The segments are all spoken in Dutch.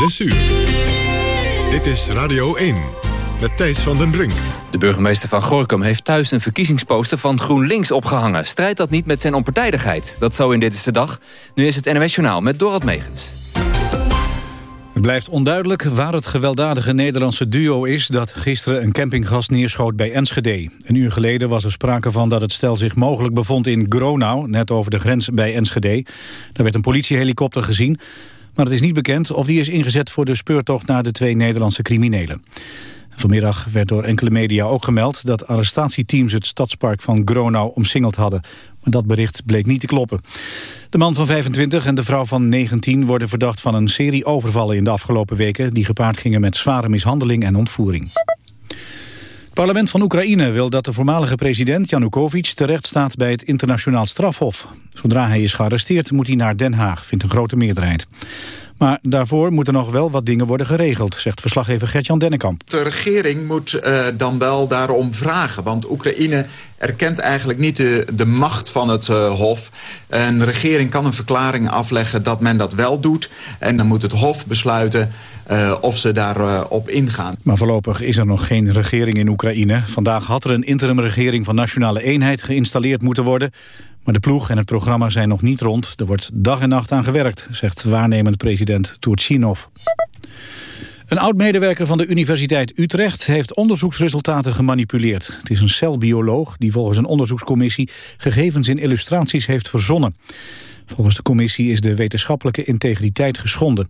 6 uur. Dit is Radio 1 met Thijs van den Brink. De burgemeester van Gorkum heeft thuis een verkiezingsposter van GroenLinks opgehangen. Strijdt dat niet met zijn onpartijdigheid? Dat zo in Dit is de Dag. Nu is het NWS Journaal met Dorot Megens. Het blijft onduidelijk waar het gewelddadige Nederlandse duo is... dat gisteren een campinggast neerschoot bij Enschede. Een uur geleden was er sprake van dat het stel zich mogelijk bevond in Gronau... net over de grens bij Enschede. Daar werd een politiehelikopter gezien... maar het is niet bekend of die is ingezet voor de speurtocht... naar de twee Nederlandse criminelen. Vanmiddag werd door enkele media ook gemeld... dat arrestatieteams het stadspark van Gronau omsingeld hadden. Maar dat bericht bleek niet te kloppen. De man van 25 en de vrouw van 19 worden verdacht van een serie overvallen in de afgelopen weken... die gepaard gingen met zware mishandeling en ontvoering. Parlement van Oekraïne wil dat de voormalige president Janukovic terecht staat bij het internationaal strafhof. Zodra hij is gearresteerd moet hij naar Den Haag, vindt een grote meerderheid. Maar daarvoor moeten nog wel wat dingen worden geregeld, zegt verslaggever Gert-Jan Dennekamp. De regering moet uh, dan wel daarom vragen, want Oekraïne erkent eigenlijk niet de, de macht van het uh, Hof. Een regering kan een verklaring afleggen dat men dat wel doet. En dan moet het Hof besluiten uh, of ze daarop op ingaan. Maar voorlopig is er nog geen regering in Oekraïne. Vandaag had er een interimregering van Nationale Eenheid geïnstalleerd moeten worden. Maar de ploeg en het programma zijn nog niet rond. Er wordt dag en nacht aan gewerkt, zegt waarnemend president Turchinov. Een oud-medewerker van de Universiteit Utrecht heeft onderzoeksresultaten gemanipuleerd. Het is een celbioloog die volgens een onderzoekscommissie gegevens in illustraties heeft verzonnen. Volgens de commissie is de wetenschappelijke integriteit geschonden.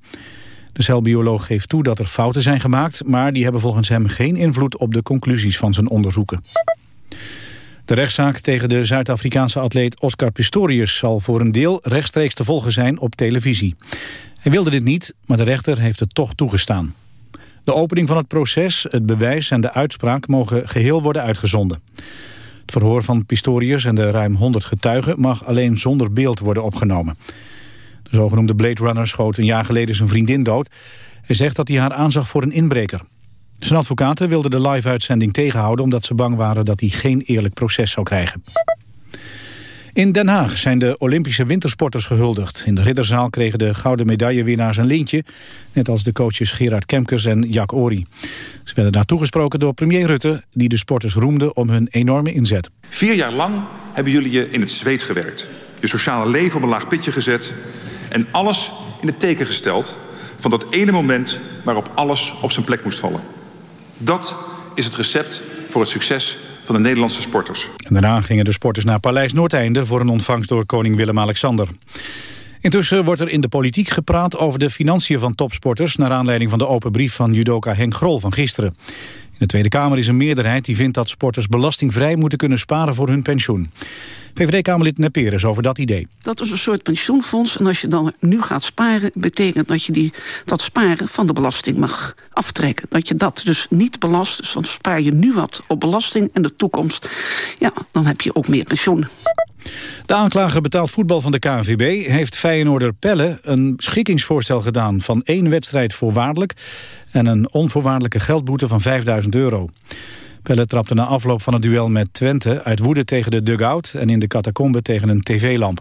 De celbioloog geeft toe dat er fouten zijn gemaakt, maar die hebben volgens hem geen invloed op de conclusies van zijn onderzoeken. De rechtszaak tegen de Zuid-Afrikaanse atleet Oscar Pistorius zal voor een deel rechtstreeks te volgen zijn op televisie. Hij wilde dit niet, maar de rechter heeft het toch toegestaan. De opening van het proces, het bewijs en de uitspraak mogen geheel worden uitgezonden. Het verhoor van Pistorius en de ruim 100 getuigen mag alleen zonder beeld worden opgenomen. De zogenoemde Blade Runner schoot een jaar geleden zijn vriendin dood. Hij zegt dat hij haar aanzag voor een inbreker. Zijn advocaten wilden de live-uitzending tegenhouden... omdat ze bang waren dat hij geen eerlijk proces zou krijgen. In Den Haag zijn de Olympische wintersporters gehuldigd. In de Ridderzaal kregen de gouden medaillewinnaars een lintje... net als de coaches Gerard Kemkers en Jack Ori. Ze werden daar toegesproken door premier Rutte... die de sporters roemde om hun enorme inzet. Vier jaar lang hebben jullie je in het zweet gewerkt. Je sociale leven op een laag pitje gezet... en alles in het teken gesteld van dat ene moment waarop alles op zijn plek moest vallen. Dat is het recept voor het succes van de Nederlandse sporters. En daarna gingen de sporters naar Paleis Noordeinde... voor een ontvangst door koning Willem-Alexander. Intussen wordt er in de politiek gepraat over de financiën van topsporters... naar aanleiding van de open brief van judoka Henk Grol van gisteren. De Tweede Kamer is een meerderheid die vindt dat sporters belastingvrij moeten kunnen sparen voor hun pensioen. VVD-Kamerlid Neperes over dat idee. Dat is een soort pensioenfonds. En als je dan nu gaat sparen, betekent dat je die, dat sparen van de belasting mag aftrekken. Dat je dat dus niet belast. Dus dan spaar je nu wat op belasting en de toekomst. Ja, dan heb je ook meer pensioen. De aanklager betaald voetbal van de KNVB heeft Feyenoorder Pelle een schikkingsvoorstel gedaan van één wedstrijd voorwaardelijk en een onvoorwaardelijke geldboete van 5000 euro. Pelle trapte na afloop van het duel met Twente uit woede tegen de dugout en in de catacombe tegen een tv-lamp.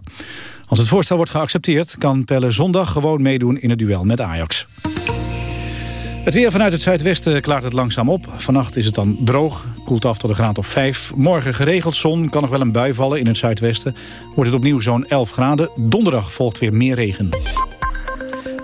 Als het voorstel wordt geaccepteerd kan Pelle zondag gewoon meedoen in het duel met Ajax. Het weer vanuit het zuidwesten klaart het langzaam op. Vannacht is het dan droog, koelt af tot een graad of 5. Morgen geregeld zon, kan nog wel een bui vallen in het zuidwesten. Wordt het opnieuw zo'n 11 graden. Donderdag volgt weer meer regen.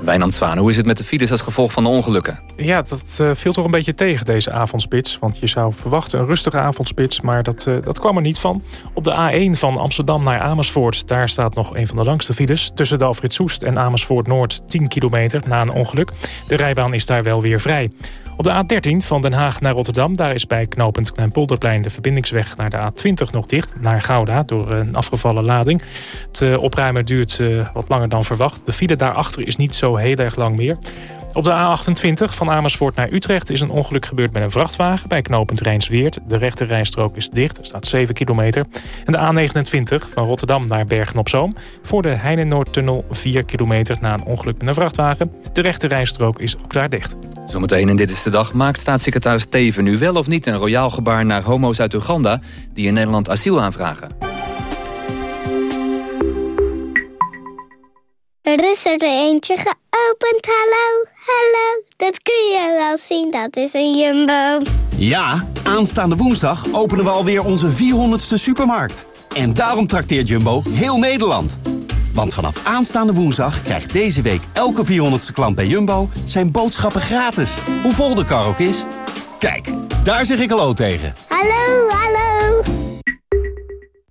Wijnand Zwaan, hoe is het met de files als gevolg van de ongelukken? Ja, dat uh, viel toch een beetje tegen deze avondspits. Want je zou verwachten een rustige avondspits, maar dat, uh, dat kwam er niet van. Op de A1 van Amsterdam naar Amersfoort, daar staat nog een van de langste files. Tussen Dalfrit Soest en Amersfoort Noord 10 kilometer na een ongeluk. De rijbaan is daar wel weer vrij. Op de A13 van Den Haag naar Rotterdam... daar is bij knooppunt Kleinpolderplein de verbindingsweg naar de A20 nog dicht. Naar Gouda, door een afgevallen lading. Het uh, opruimen duurt uh, wat langer dan verwacht. De file daarachter is niet zo heel erg lang meer. Op de A28 van Amersfoort naar Utrecht is een ongeluk gebeurd met een vrachtwagen bij knooppunt Rijnsweert. De rechte rijstrook is dicht, staat 7 kilometer. En de A29 van Rotterdam naar Bergen-op-Zoom voor de Heinenoordtunnel 4 kilometer na een ongeluk met een vrachtwagen. De rechte rijstrook is ook daar dicht. Zometeen in Dit is de Dag maakt staatssecretaris Teven nu wel of niet een royaal gebaar naar homo's uit Uganda die in Nederland asiel aanvragen. Er is er eentje geopend, hallo, hallo. wel zien, dat is een Jumbo. Ja, aanstaande woensdag openen we alweer onze 400ste supermarkt. En daarom trakteert Jumbo heel Nederland. Want vanaf aanstaande woensdag krijgt deze week elke 400ste klant bij Jumbo zijn boodschappen gratis. Hoe vol de kar ook is. Kijk, daar zeg ik hallo tegen. Hallo, hallo.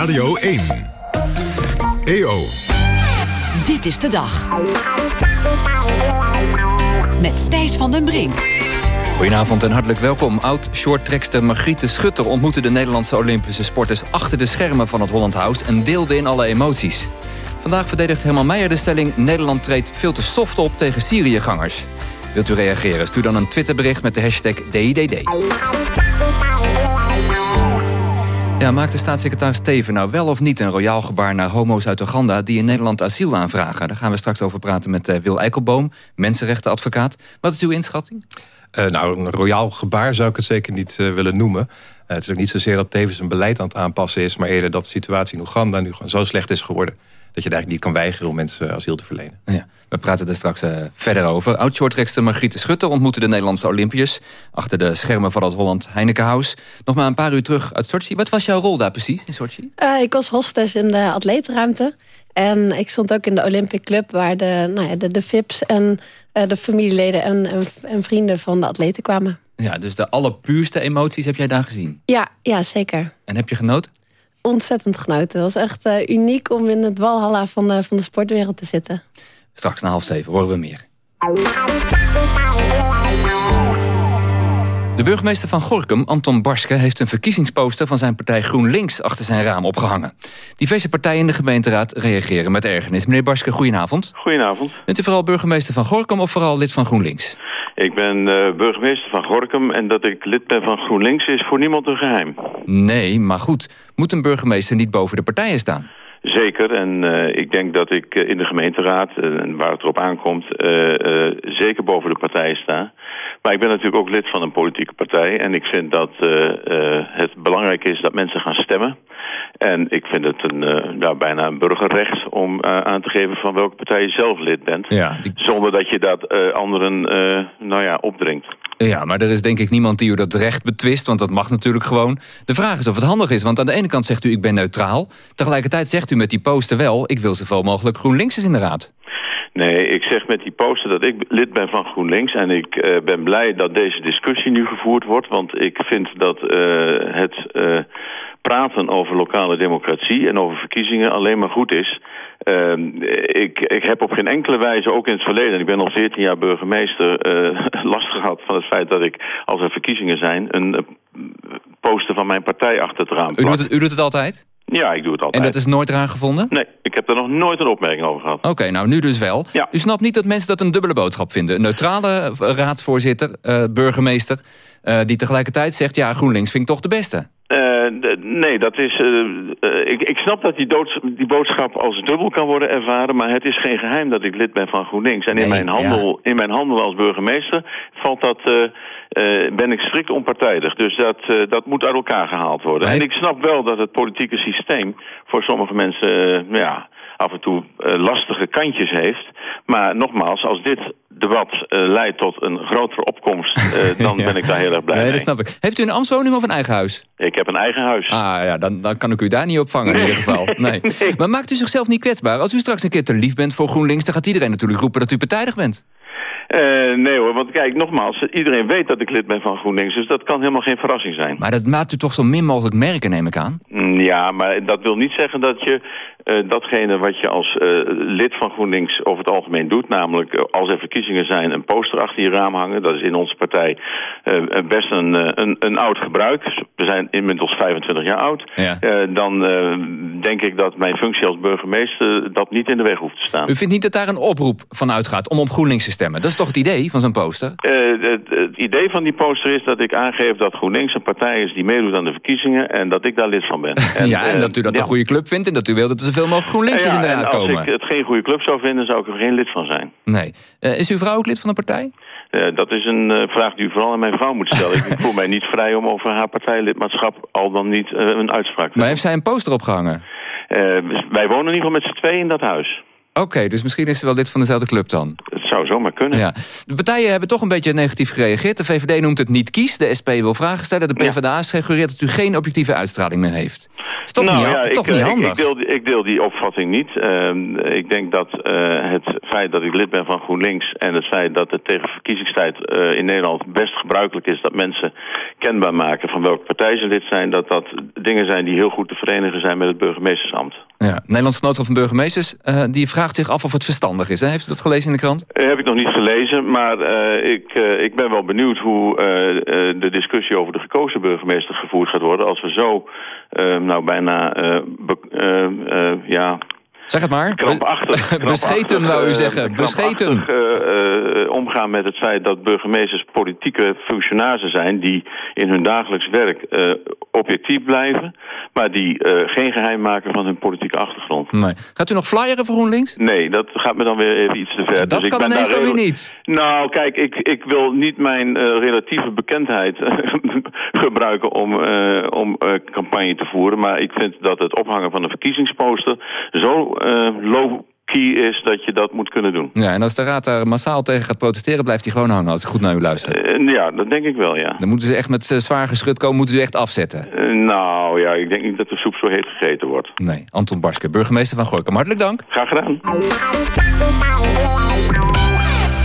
Radio 1. EO. Dit is de dag. Met Thijs van den Brink. Goedenavond en hartelijk welkom. Oud-shorttrekster Margriete Schutter ontmoette de Nederlandse Olympische sporters... achter de schermen van het Holland House en deelde in alle emoties. Vandaag verdedigt Herman Meijer de stelling... Nederland treedt veel te soft op tegen Syriëgangers. Wilt u reageren? Stuur dan een Twitterbericht met de hashtag DIDD. Ja, maakt de staatssecretaris Steven nou wel of niet een royaal gebaar naar homo's uit Oeganda die in Nederland asiel aanvragen? Daar gaan we straks over praten met uh, Wil Eikelboom, mensenrechtenadvocaat. Wat is uw inschatting? Uh, nou, een royaal gebaar zou ik het zeker niet uh, willen noemen. het is ook niet zozeer dat Tevens een beleid aan het aanpassen is... maar eerder dat de situatie in Oeganda nu gewoon zo slecht is geworden dat je eigenlijk niet kan weigeren om mensen asiel te verlenen. Ja, we praten er straks uh, verder over. Oud-shortrekster Margriete Schutter ontmoette de Nederlandse Olympiërs... achter de schermen van het Holland Heinekenhuis. Nog maar een paar uur terug uit Sochi. Wat was jouw rol daar precies in Sochi? Uh, ik was hostess in de atletenruimte. En ik stond ook in de Olympic Club... waar de, nou ja, de, de VIP's en uh, de familieleden en, en, en vrienden van de atleten kwamen. Ja, dus de allerpuurste emoties heb jij daar gezien? Ja, ja zeker. En heb je genoten? Ontzettend genoten. Het was echt uh, uniek om in het walhalla van de, van de sportwereld te zitten. Straks na half zeven horen we meer. De burgemeester van Gorkum, Anton Barske, heeft een verkiezingsposter van zijn partij GroenLinks achter zijn raam opgehangen. Diverse partijen in de gemeenteraad reageren met ergernis. Meneer Barske, goedenavond. Goedenavond. Bent u vooral burgemeester van Gorkum of vooral lid van GroenLinks? Ik ben uh, burgemeester van Gorkum en dat ik lid ben van GroenLinks is voor niemand een geheim. Nee, maar goed. Moet een burgemeester niet boven de partijen staan? Zeker, en uh, ik denk dat ik in de gemeenteraad, uh, waar het erop aankomt, zeker boven de partijen sta. Maar ik ben natuurlijk ook lid van een politieke partij en ik vind dat het belangrijk is dat mensen gaan stemmen. En ik vind het een, nou, bijna een burgerrecht om aan te geven van welke partij je zelf lid bent. Ja, die... Zonder dat je dat anderen nou ja, opdringt. Ja, maar er is denk ik niemand die u dat recht betwist, want dat mag natuurlijk gewoon. De vraag is of het handig is, want aan de ene kant zegt u ik ben neutraal. Tegelijkertijd zegt u met die poster wel, ik wil zoveel mogelijk GroenLinks is in de raad. Nee, ik zeg met die poster dat ik lid ben van GroenLinks. En ik uh, ben blij dat deze discussie nu gevoerd wordt. Want ik vind dat uh, het uh, praten over lokale democratie en over verkiezingen alleen maar goed is. Uh, ik, ik heb op geen enkele wijze, ook in het verleden, ik ben al 14 jaar burgemeester, uh, last gehad van het feit dat ik, als er verkiezingen zijn, een poster van mijn partij achter het raam u doet het, u doet het altijd? Ja, ik doe het altijd. En dat is nooit eraan gevonden? Nee, ik heb er nog nooit een opmerking over gehad. Oké, okay, nou nu dus wel. Ja. U snapt niet dat mensen dat een dubbele boodschap vinden. Een neutrale raadsvoorzitter, uh, burgemeester... Uh, die tegelijkertijd zegt, ja, GroenLinks vind ik toch de beste. Uh, nee, dat is. Uh, uh, ik, ik snap dat die, doods, die boodschap als dubbel kan worden ervaren, maar het is geen geheim dat ik lid ben van GroenLinks. En nee, in, mijn handel, ja. in mijn handel als burgemeester valt dat. ben ik strikt onpartijdig. Dus dat, dat moet uit elkaar gehaald worden. Heeft... En ik snap wel dat het politieke systeem voor sommige mensen. ja, af en toe lastige kantjes heeft. Maar nogmaals, als dit debat uh, leidt tot een grotere opkomst, uh, dan ja. ben ik daar heel erg blij nee, mee. Dat snap ik. Heeft u een ambtswoning of een eigen huis? Ik heb een eigen huis. Ah ja, dan, dan kan ik u daar niet op vangen nee. in ieder geval. Nee. nee. Maar maakt u zichzelf niet kwetsbaar? Als u straks een keer te lief bent voor GroenLinks... dan gaat iedereen natuurlijk roepen dat u partijdig bent. Uh, nee hoor, want kijk, nogmaals, iedereen weet dat ik lid ben van GroenLinks, dus dat kan helemaal geen verrassing zijn. Maar dat maakt u toch zo min mogelijk merken, neem ik aan? Mm, ja, maar dat wil niet zeggen dat je uh, datgene wat je als uh, lid van GroenLinks over het algemeen doet, namelijk uh, als er verkiezingen zijn een poster achter je raam hangen, dat is in onze partij best een, een, een, oud gebruik. We zijn inmiddels 25 jaar oud. Ja. dan denk ik dat mijn functie als burgemeester dat niet in de weg hoeft te staan. U vindt niet dat daar een oproep van uitgaat om op GroenLinks te stemmen? Dat is toch het idee van zo'n poster? Het, het idee van die poster is dat ik aangeef dat GroenLinks een partij is die meedoet aan de verkiezingen en dat ik daar lid van ben. En, ja, en dat u dat ja. een goede club vindt en dat u wilt dat zoveel mogelijk GroenLinksers ja, inderdaad als komen. ik het geen goede club zou vinden, zou ik er geen lid van zijn. Nee. Uh, is uw vrouw ook lid van de partij? Uh, dat is een uh, vraag die u vooral aan mijn vrouw moet stellen. ik voel mij niet vrij om over haar partijlidmaatschap al dan niet een uitspraak te Maar heeft zij een poster opgehangen? wij wonen in ieder geval met z'n tweeën in dat huis. Oké, okay, dus misschien is ze wel lid van dezelfde club dan. Zou zomaar kunnen. Ja. De partijen hebben toch een beetje negatief gereageerd. De VVD noemt het niet kies. De SP wil vragen stellen. De PvdA suggereert dat u geen objectieve uitstraling meer heeft. Is toch nou, niet, ja, toch ik, niet ik, handig? Ik deel, ik deel, die opvatting niet. Uh, ik denk dat uh, het feit dat ik lid ben van GroenLinks... en het feit dat het tegen verkiezingstijd uh, in Nederland best gebruikelijk is... dat mensen kenbaar maken van welke partij ze lid zijn... dat dat dingen zijn die heel goed te verenigen zijn met het burgemeestersambt. Ja, Nederlands Genootschap van Burgemeesters uh, die vraagt zich af of het verstandig is. Heeft u dat gelezen in de krant? Uh, heb ik nog niet gelezen, maar uh, ik, ik ben wel benieuwd hoe de discussie over de gekozen burgemeester gevoerd gaat worden. Als we zo nou bijna ja, Zeg het maar. Krampachtig. krampachtig Bescheten, wou u zeggen. Bescheten. Uh, uh, omgaan met het feit dat burgemeesters politieke functionarissen zijn... die in hun dagelijks werk objectief blijven... maar die geen geheim maken van hun politieke achtergrond. Nee. Gaat u nog flyeren voor GroenLinks? Nee, dat gaat me dan weer even iets te ver. Dat dus kan ik ben ineens dan heel... weer niet. Nou, kijk, ik, ik wil niet mijn relatieve bekendheid gebruiken om, om campagne te voeren... maar ik vind dat het ophangen van een verkiezingsposter... zo low key is dat je dat moet kunnen doen. Ja, en als de raad daar massaal tegen gaat protesteren... blijft hij gewoon hangen als ik goed naar u luister. Uh, ja, dat denk ik wel, ja. Dan moeten ze echt met uh, zwaar geschut komen, moeten ze echt afzetten. nou ja, ik denk niet dat de soep zo heet gegeten wordt. Nee, Anton Barske, burgemeester van Gorkum. Hartelijk dank. Graag gedaan.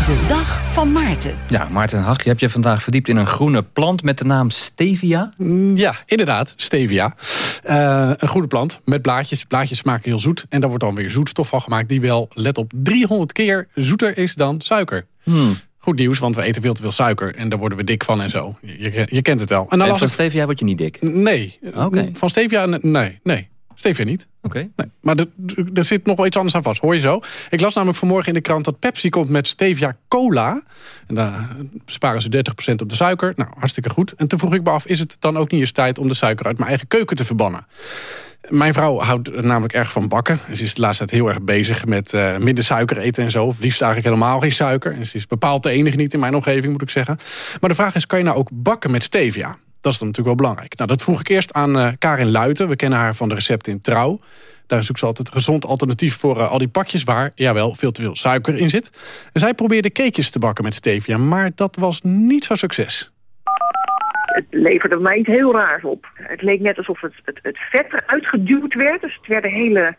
De dag van Maarten. Ja, Maarten Hag, je hebt je vandaag verdiept in een groene plant met de naam stevia. Ja, inderdaad, stevia. Uh, een groene plant met blaadjes. Blaadjes smaken heel zoet. En daar wordt dan weer zoetstof van gemaakt... die wel, let op, 300 keer zoeter is dan suiker. Hmm. Goed nieuws, want we eten veel te veel suiker. En daar worden we dik van en zo. Je, je kent het wel. En, dan en van stevia word je niet dik? Nee. Okay. Van stevia, nee, nee. Stevia niet. Oké. Okay. Nee, maar er, er zit nog wel iets anders aan vast, hoor je zo. Ik las namelijk vanmorgen in de krant dat Pepsi komt met stevia cola. En daar besparen ze 30% op de suiker. Nou, hartstikke goed. En toen vroeg ik me af, is het dan ook niet eens tijd... om de suiker uit mijn eigen keuken te verbannen? Mijn vrouw houdt namelijk erg van bakken. Ze is de laatste tijd heel erg bezig met uh, minder suiker eten en zo. Of liefst eigenlijk helemaal geen suiker. En ze is bepaald de enige niet in mijn omgeving, moet ik zeggen. Maar de vraag is, kan je nou ook bakken met stevia? Dat is dan natuurlijk wel belangrijk. Nou, dat vroeg ik eerst aan uh, Karin Luiten. We kennen haar van de recepten in Trouw. Daar zoekt ze altijd een gezond alternatief voor uh, al die pakjes... waar, jawel, veel te veel suiker in zit. En zij probeerde cakejes te bakken met stevia... maar dat was niet zo'n succes. Het leverde mij iets heel raars op. Het leek net alsof het, het, het vet eruit geduwd werd. Dus het werden hele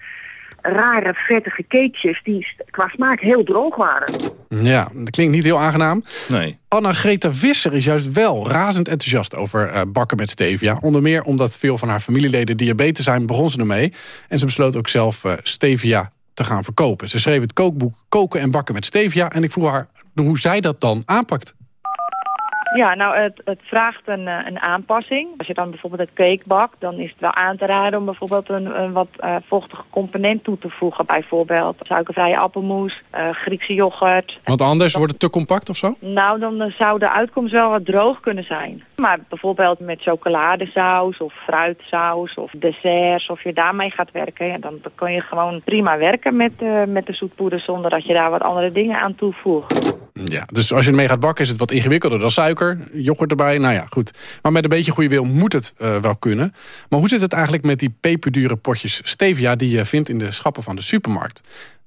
rare, vettige cakejes... die qua smaak heel droog waren. Ja, dat klinkt niet heel aangenaam. Nee. Anna-Greta Visser is juist wel razend enthousiast over uh, bakken met stevia. Onder meer omdat veel van haar familieleden diabetes zijn, begon ze ermee. En ze besloot ook zelf uh, stevia te gaan verkopen. Ze schreef het kookboek Koken en bakken met stevia. En ik vroeg haar hoe zij dat dan aanpakt. Ja, nou het, het vraagt een, een aanpassing. Als je dan bijvoorbeeld het cake bakt, dan is het wel aan te raden om bijvoorbeeld een, een wat uh, vochtige component toe te voegen. Bijvoorbeeld suikervrije appelmoes, uh, Griekse yoghurt. Want anders wordt het te compact of zo? Nou, dan zou de uitkomst wel wat droog kunnen zijn. Maar bijvoorbeeld met chocoladesaus of fruitsaus of desserts, of je daarmee gaat werken, ja, dan, kun je gewoon prima werken met, uh, met de zoetpoeder zonder dat je daar wat andere dingen aan toevoegt. Ja, dus als je ermee gaat bakken is het wat ingewikkelder dan suiker. Yoghurt erbij, nou ja, goed. Maar met een beetje goede wil moet het uh, wel kunnen. Maar hoe zit het eigenlijk met die peperdure potjes stevia... die je vindt in de schappen van de supermarkt?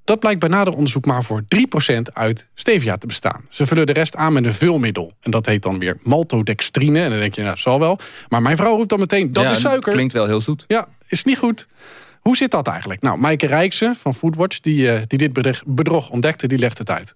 Dat blijkt bij nader onderzoek maar voor 3% uit stevia te bestaan. Ze vullen de rest aan met een vulmiddel. En dat heet dan weer maltodextrine. En dan denk je, nou, zal wel. Maar mijn vrouw roept dan meteen, dat ja, is suiker. klinkt wel heel zoet. Ja, is niet goed. Hoe zit dat eigenlijk? Nou, Maaike Rijkse van Foodwatch, die, uh, die dit bedrog ontdekte, die legt het uit.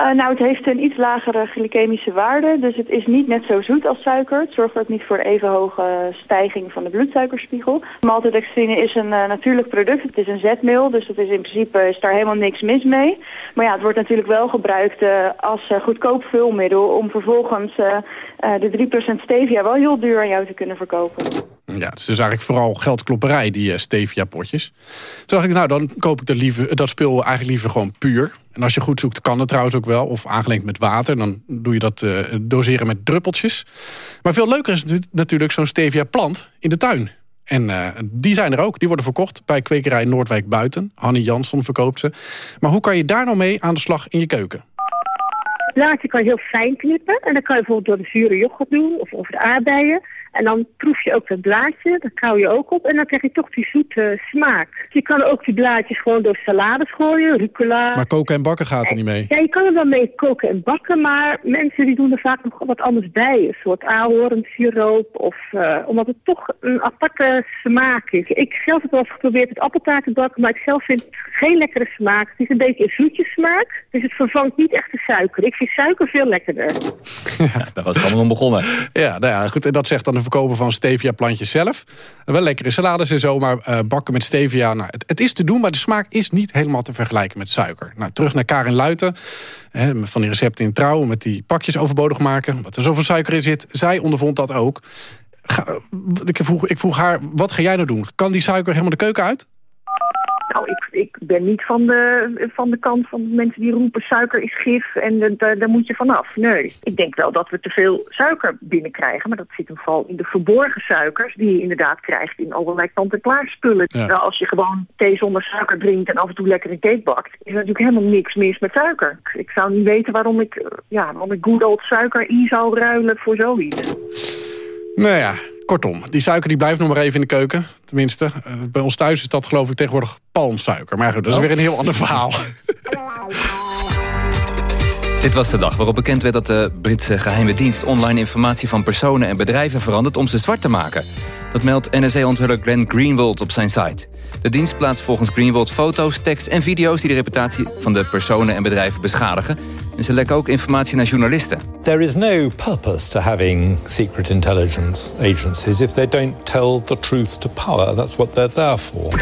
Uh, nou, het heeft een iets lagere glycemische waarde, dus het is niet net zo zoet als suiker. Het zorgt ook niet voor even hoge stijging van de bloedsuikerspiegel. Maltodextrine is een uh, natuurlijk product, het is een zetmeel, dus dat is in principe is daar helemaal niks mis mee. Maar ja, het wordt natuurlijk wel gebruikt uh, als goedkoop vulmiddel om vervolgens de 3% stevia wel heel duur aan jou te kunnen verkopen. Ja, het is dus eigenlijk vooral geldklopperij, die uh, stevia-potjes. Toen dacht ik, nou, dan koop ik dat, liever, dat spul eigenlijk liever gewoon puur. En als je goed zoekt, kan het trouwens ook wel. Of aangelengd met water, dan doe je dat uh, doseren met druppeltjes. Maar veel leuker is natuurlijk zo'n stevia-plant in de tuin. En uh, die zijn er ook. Die worden verkocht bij kwekerij Noordwijk Buiten. Hanny Jansson verkoopt ze. Maar hoe kan je daar nou mee aan de slag in je keuken? Blaadje kan je heel fijn knippen. En dan kan je bijvoorbeeld door de zure yoghurt doen of over de aardbeien. En dan proef je ook dat blaadje, dat kauw je ook op. En dan krijg je toch die zoete smaak. Je kan ook die blaadjes gewoon door salades gooien, rucola. Maar koken en bakken gaat er niet mee? Ja, je kan er wel mee koken en bakken. Maar mensen die doen er vaak nog wat anders bij. Een soort ahornsiroop. Of, uh, omdat het toch een aparte smaak is. Ik zelf heb wel eens geprobeerd het appeltaart te bakken. Maar ik zelf vind het geen lekkere smaak. Het is een beetje een zoetjesmaak. Dus het vervangt niet echt de suiker. Ik vind suiker veel lekkerder. Ja, daar was het allemaal om begonnen. Ja, nou ja, goed. En dat zegt dan de verkopen van stevia plantjes zelf. Wel lekkere salades en zo, maar uh, bakken met stevia... Nou, het, het, is te doen, maar de smaak is niet helemaal te vergelijken met suiker. Nou, terug naar Karin Luiten, hè, van die recepten in Trouw... met die pakjes overbodig maken, wat er zoveel suiker in zit. Zij ondervond dat ook. Ik, vroeg, ik vroeg haar, wat ga jij nou doen? Kan die suiker helemaal de keuken uit? Nou, ik, ik ben niet van de, van de kant van mensen die roepen suiker is gif en daar moet je vanaf. Nee, ik denk wel dat we te veel suiker binnenkrijgen, maar dat zit hem vooral in de verborgen suikers die je inderdaad krijgt in allerlei kant-en-klaar spullen. Ja. Nou, als je gewoon thee zonder suiker drinkt en af en toe lekker een cake bakt, is er natuurlijk helemaal niks mis met suiker. Ik zou niet weten waarom ik, ja, waarom ik good old suiker in zou ruilen voor zoiets. Nou ja, Kortom, die suiker die blijft nog maar even in de keuken. Tenminste, uh, bij ons thuis is dat geloof ik tegenwoordig palmsuiker. Maar goed, dat is oh. weer een heel ander verhaal. Dit was de dag waarop bekend werd dat de Britse geheime dienst... online informatie van personen en bedrijven verandert om ze zwart te maken. Dat meldt NSA-onthuller Glenn Greenwald op zijn site. De dienst plaatst volgens Greenwald foto's, tekst en video's... die de reputatie van de personen en bedrijven beschadigen... En ze lekken ook informatie naar journalisten. There is no purpose to having secret intelligence agencies if they don't tell the truth to power. That's what they're there for.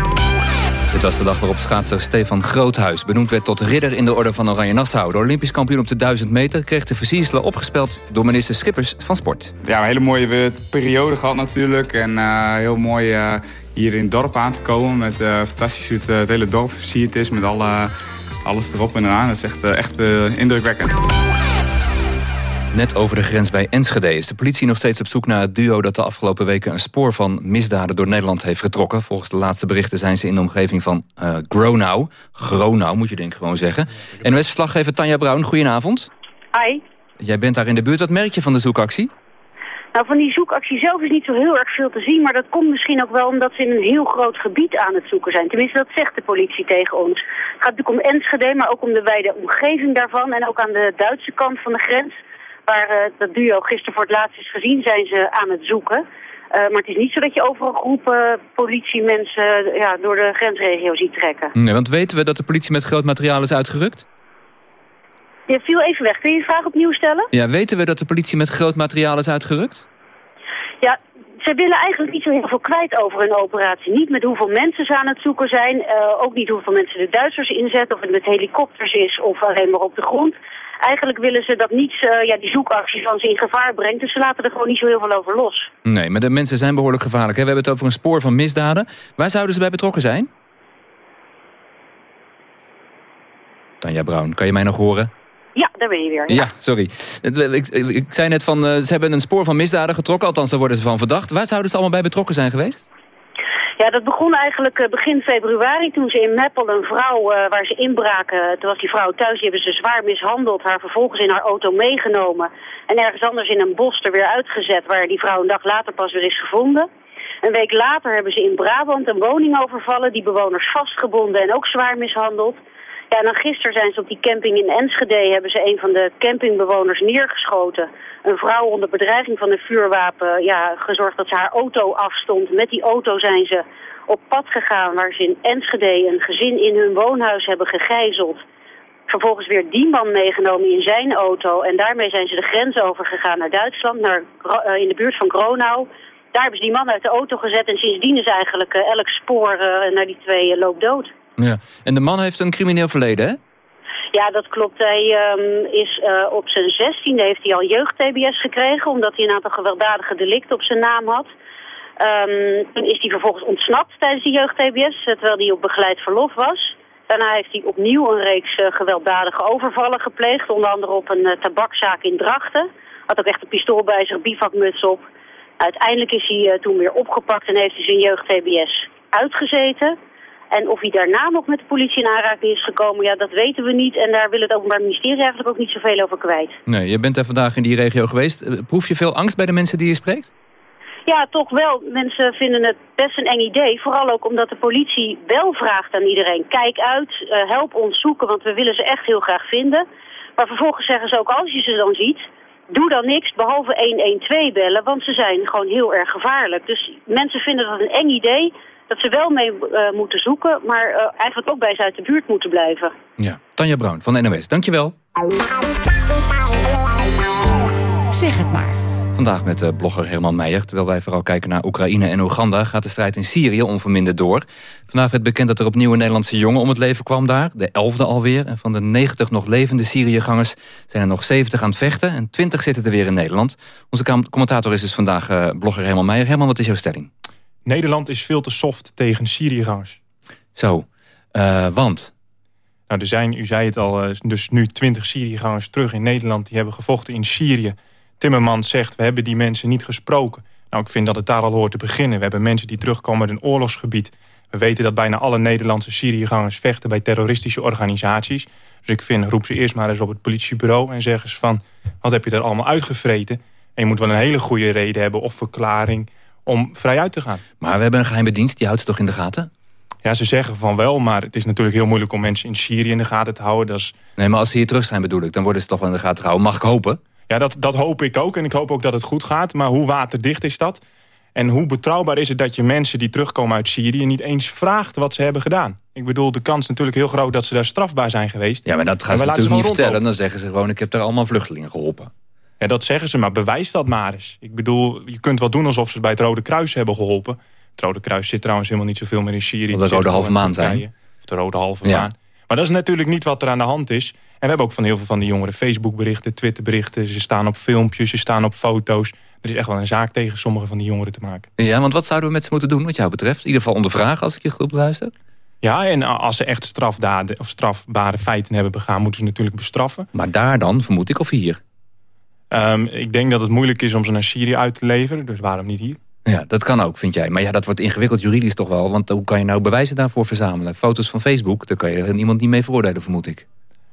Dit was de dag waarop schaatser Stefan Groothuis benoemd werd tot ridder in de orde van Oranje Nassau. De Olympisch kampioen op de 1000 meter kreeg de versierselen opgespeld door minister Schippers van Sport. Ja, een hele mooie periode gehad natuurlijk. En uh, heel mooi uh, hier in het dorp aan te komen met uh, fantastisch hoe het, het hele dorp versierd is. Met alle alles erop en eraan. Dat is echt, echt uh, indrukwekkend. Net over de grens bij Enschede is de politie nog steeds op zoek naar het duo... dat de afgelopen weken een spoor van misdaden door Nederland heeft getrokken. Volgens de laatste berichten zijn ze in de omgeving van uh, Gronau. Gronau moet je denk ik gewoon zeggen. NOS-verslaggever Tanja Bruin, goedenavond. Hi. Jij bent daar in de buurt. Wat merk je van de zoekactie? Nou, van die zoekactie zelf is niet zo heel erg veel te zien, maar dat komt misschien ook wel omdat ze in een heel groot gebied aan het zoeken zijn. Tenminste, dat zegt de politie tegen ons. Het gaat natuurlijk om Enschede, maar ook om de wijde omgeving daarvan en ook aan de Duitse kant van de grens, waar uh, dat duo gisteren voor het laatst is gezien, zijn ze aan het zoeken. Uh, maar het is niet zo dat je overal groepen politiemensen uh, ja, door de grensregio ziet trekken. Nee, want weten we dat de politie met groot materiaal is uitgerukt? Je viel even weg. Kun je je vraag opnieuw stellen? Ja, weten we dat de politie met groot materiaal is uitgerukt? Ja, ze willen eigenlijk niet zo heel veel kwijt over hun operatie. Niet met hoeveel mensen ze aan het zoeken zijn. Uh, ook niet hoeveel mensen de Duitsers inzetten. Of het met helikopters is of alleen maar op de grond. Eigenlijk willen ze dat niets, uh, ja, die zoekactie van ze in gevaar brengt. Dus ze laten er gewoon niet zo heel veel over los. Nee, maar de mensen zijn behoorlijk gevaarlijk. Hè? We hebben het over een spoor van misdaden. Waar zouden ze bij betrokken zijn? Tanja Brown, kan je mij nog horen? Ja, daar ben je weer. Ja, sorry. Ik, ik, zei net van, uh, ze hebben een spoor van misdaden getrokken. Althans, daar worden ze van verdacht. Waar zouden ze allemaal bij betrokken zijn geweest? Ja, dat begon eigenlijk uh, begin februari toen ze in Meppel een vrouw uh, waar ze inbraken. Toen was die vrouw thuis, die hebben ze zwaar mishandeld. Haar vervolgens in haar auto meegenomen. En ergens anders in een bos er weer uitgezet waar die vrouw een dag later pas weer is gevonden. Een week later hebben ze in Brabant een woning overvallen. Die bewoners vastgebonden en ook zwaar mishandeld. Ja, dan gisteren zijn ze op die camping in Enschede... hebben ze een van de campingbewoners neergeschoten. Een vrouw onder bedreiging van een vuurwapen... Ja, gezorgd dat ze haar auto afstond. Met die auto zijn ze op pad gegaan... waar ze in Enschede een gezin in hun woonhuis hebben gegijzeld. Vervolgens weer die man meegenomen in zijn auto. En daarmee zijn ze de grens overgegaan naar Duitsland, naar, uh, in de buurt van Gronau. Daar hebben ze die man uit de auto gezet en sindsdien is eigenlijk uh, elk spoor uh, naar die twee loopt dood. Ja. En de man heeft een crimineel verleden, hè? Ja, dat klopt. Hij um, is uh, op zijn zestiende heeft hij al jeugd-TBS gekregen... omdat hij een aantal gewelddadige delicten op zijn naam had. Um, toen is hij vervolgens ontsnapt tijdens die jeugd-TBS... terwijl hij op begeleid verlof was. Daarna heeft hij opnieuw een reeks uh, gewelddadige overvallen gepleegd. Onder andere op een tabakzaak in Drachten. Had ook echt een pistool bij zich, bivakmuts op. Uiteindelijk is hij toen weer opgepakt en heeft hij zijn jeugd-TBS uitgezeten... En of hij daarna nog met de politie in aanraking is gekomen, ja, dat weten we niet. En daar wil het Openbaar Ministerie eigenlijk ook niet zoveel over kwijt. Nee, je bent er vandaag in die regio geweest. Proef je veel angst bij de mensen die je spreekt? Ja, toch wel. Mensen vinden het best een eng idee. Vooral ook omdat de politie wel vraagt aan iedereen. Kijk uit, uh, help ons zoeken, want we willen ze echt heel graag vinden. Maar vervolgens zeggen ze ook, als je ze dan ziet... doe dan niks behalve 112 bellen, want ze zijn gewoon heel erg gevaarlijk. Dus mensen vinden dat een eng idee dat ze wel mee uh, moeten zoeken, maar uh, eigenlijk ook bij ze uit de buurt moeten blijven. Ja, Tanja Brown van de NOS, dankjewel. Zeg het maar. Vandaag met de blogger Herman Meijer. Terwijl wij vooral kijken naar Oekraïne en Oeganda... gaat de strijd in Syrië onverminderd door. Vandaag werd bekend dat er opnieuw een Nederlandse jongen om het leven kwam daar. De elfde alweer. En van de 90 nog levende Syriëgangers zijn er nog 70 aan het vechten. En 20 zitten er weer in Nederland. Onze commentator is dus vandaag blogger Herman Meijer. Herman, wat is jouw stelling? Nederland is veel te soft tegen Syriëgangers. Zo, uh, want? Nou, er zijn, u zei het al, dus nu 20 Syriëgangers terug in Nederland. Die hebben gevochten in Syrië. Timmermans zegt, we hebben die mensen niet gesproken. Nou, ik vind dat het daar al hoort te beginnen. We hebben mensen die terugkomen uit een oorlogsgebied. We weten dat bijna alle Nederlandse Syriëgangers vechten bij terroristische organisaties. Dus ik vind, roep ze eerst maar eens op het politiebureau en zeg eens van... wat heb je daar allemaal uitgevreten? En je moet wel een hele goede reden hebben of verklaring om vrij uit te gaan. Maar we hebben een geheime dienst, die houdt ze toch in de gaten? Ja, ze zeggen van wel, maar het is natuurlijk heel moeilijk om mensen in Syrië in de gaten te houden. Dat is... Nee, maar als ze hier terug zijn bedoel ik, dan worden ze toch wel in de gaten gehouden. Mag ik hopen? Ja, dat, dat hoop ik ook. En ik hoop ook dat het goed gaat. Maar hoe waterdicht is dat? En hoe betrouwbaar is het dat je mensen die terugkomen uit Syrië... niet eens vraagt wat ze hebben gedaan? Ik bedoel, de kans is natuurlijk heel groot dat ze daar strafbaar zijn geweest. Ja, maar dat gaan ze natuurlijk niet vertellen. Dan zeggen ze gewoon, ik heb daar allemaal vluchtelingen geholpen. Ja, dat zeggen ze, maar bewijs dat maar eens. Ik bedoel, je kunt wel doen alsof ze bij het Rode Kruis hebben geholpen. Het Rode Kruis zit trouwens helemaal niet zoveel meer in Syrië. Of de Rode Halve Maan zijn. Of de Rode Halve ja. Maan. Maar dat is natuurlijk niet wat er aan de hand is. En we hebben ook van heel veel van die jongeren Facebook-berichten, Twitter-berichten. Ze staan op filmpjes, ze staan op foto's. Er is echt wel een zaak tegen sommige van die jongeren te maken. Ja, want wat zouden we met ze moeten doen wat jou betreft? In ieder geval ondervragen als ik je goed luister. Ja, en als ze echt strafdaden of strafbare feiten hebben begaan... moeten ze natuurlijk bestraffen. Maar daar dan, vermoed ik, of hier? Um, ik denk dat het moeilijk is om ze naar Syrië uit te leveren. Dus waarom niet hier? Ja, dat kan ook, vind jij. Maar ja, dat wordt ingewikkeld juridisch toch wel. Want hoe kan je nou bewijzen daarvoor verzamelen? Foto's van Facebook, daar kan je niemand niet mee veroordelen, vermoed ik.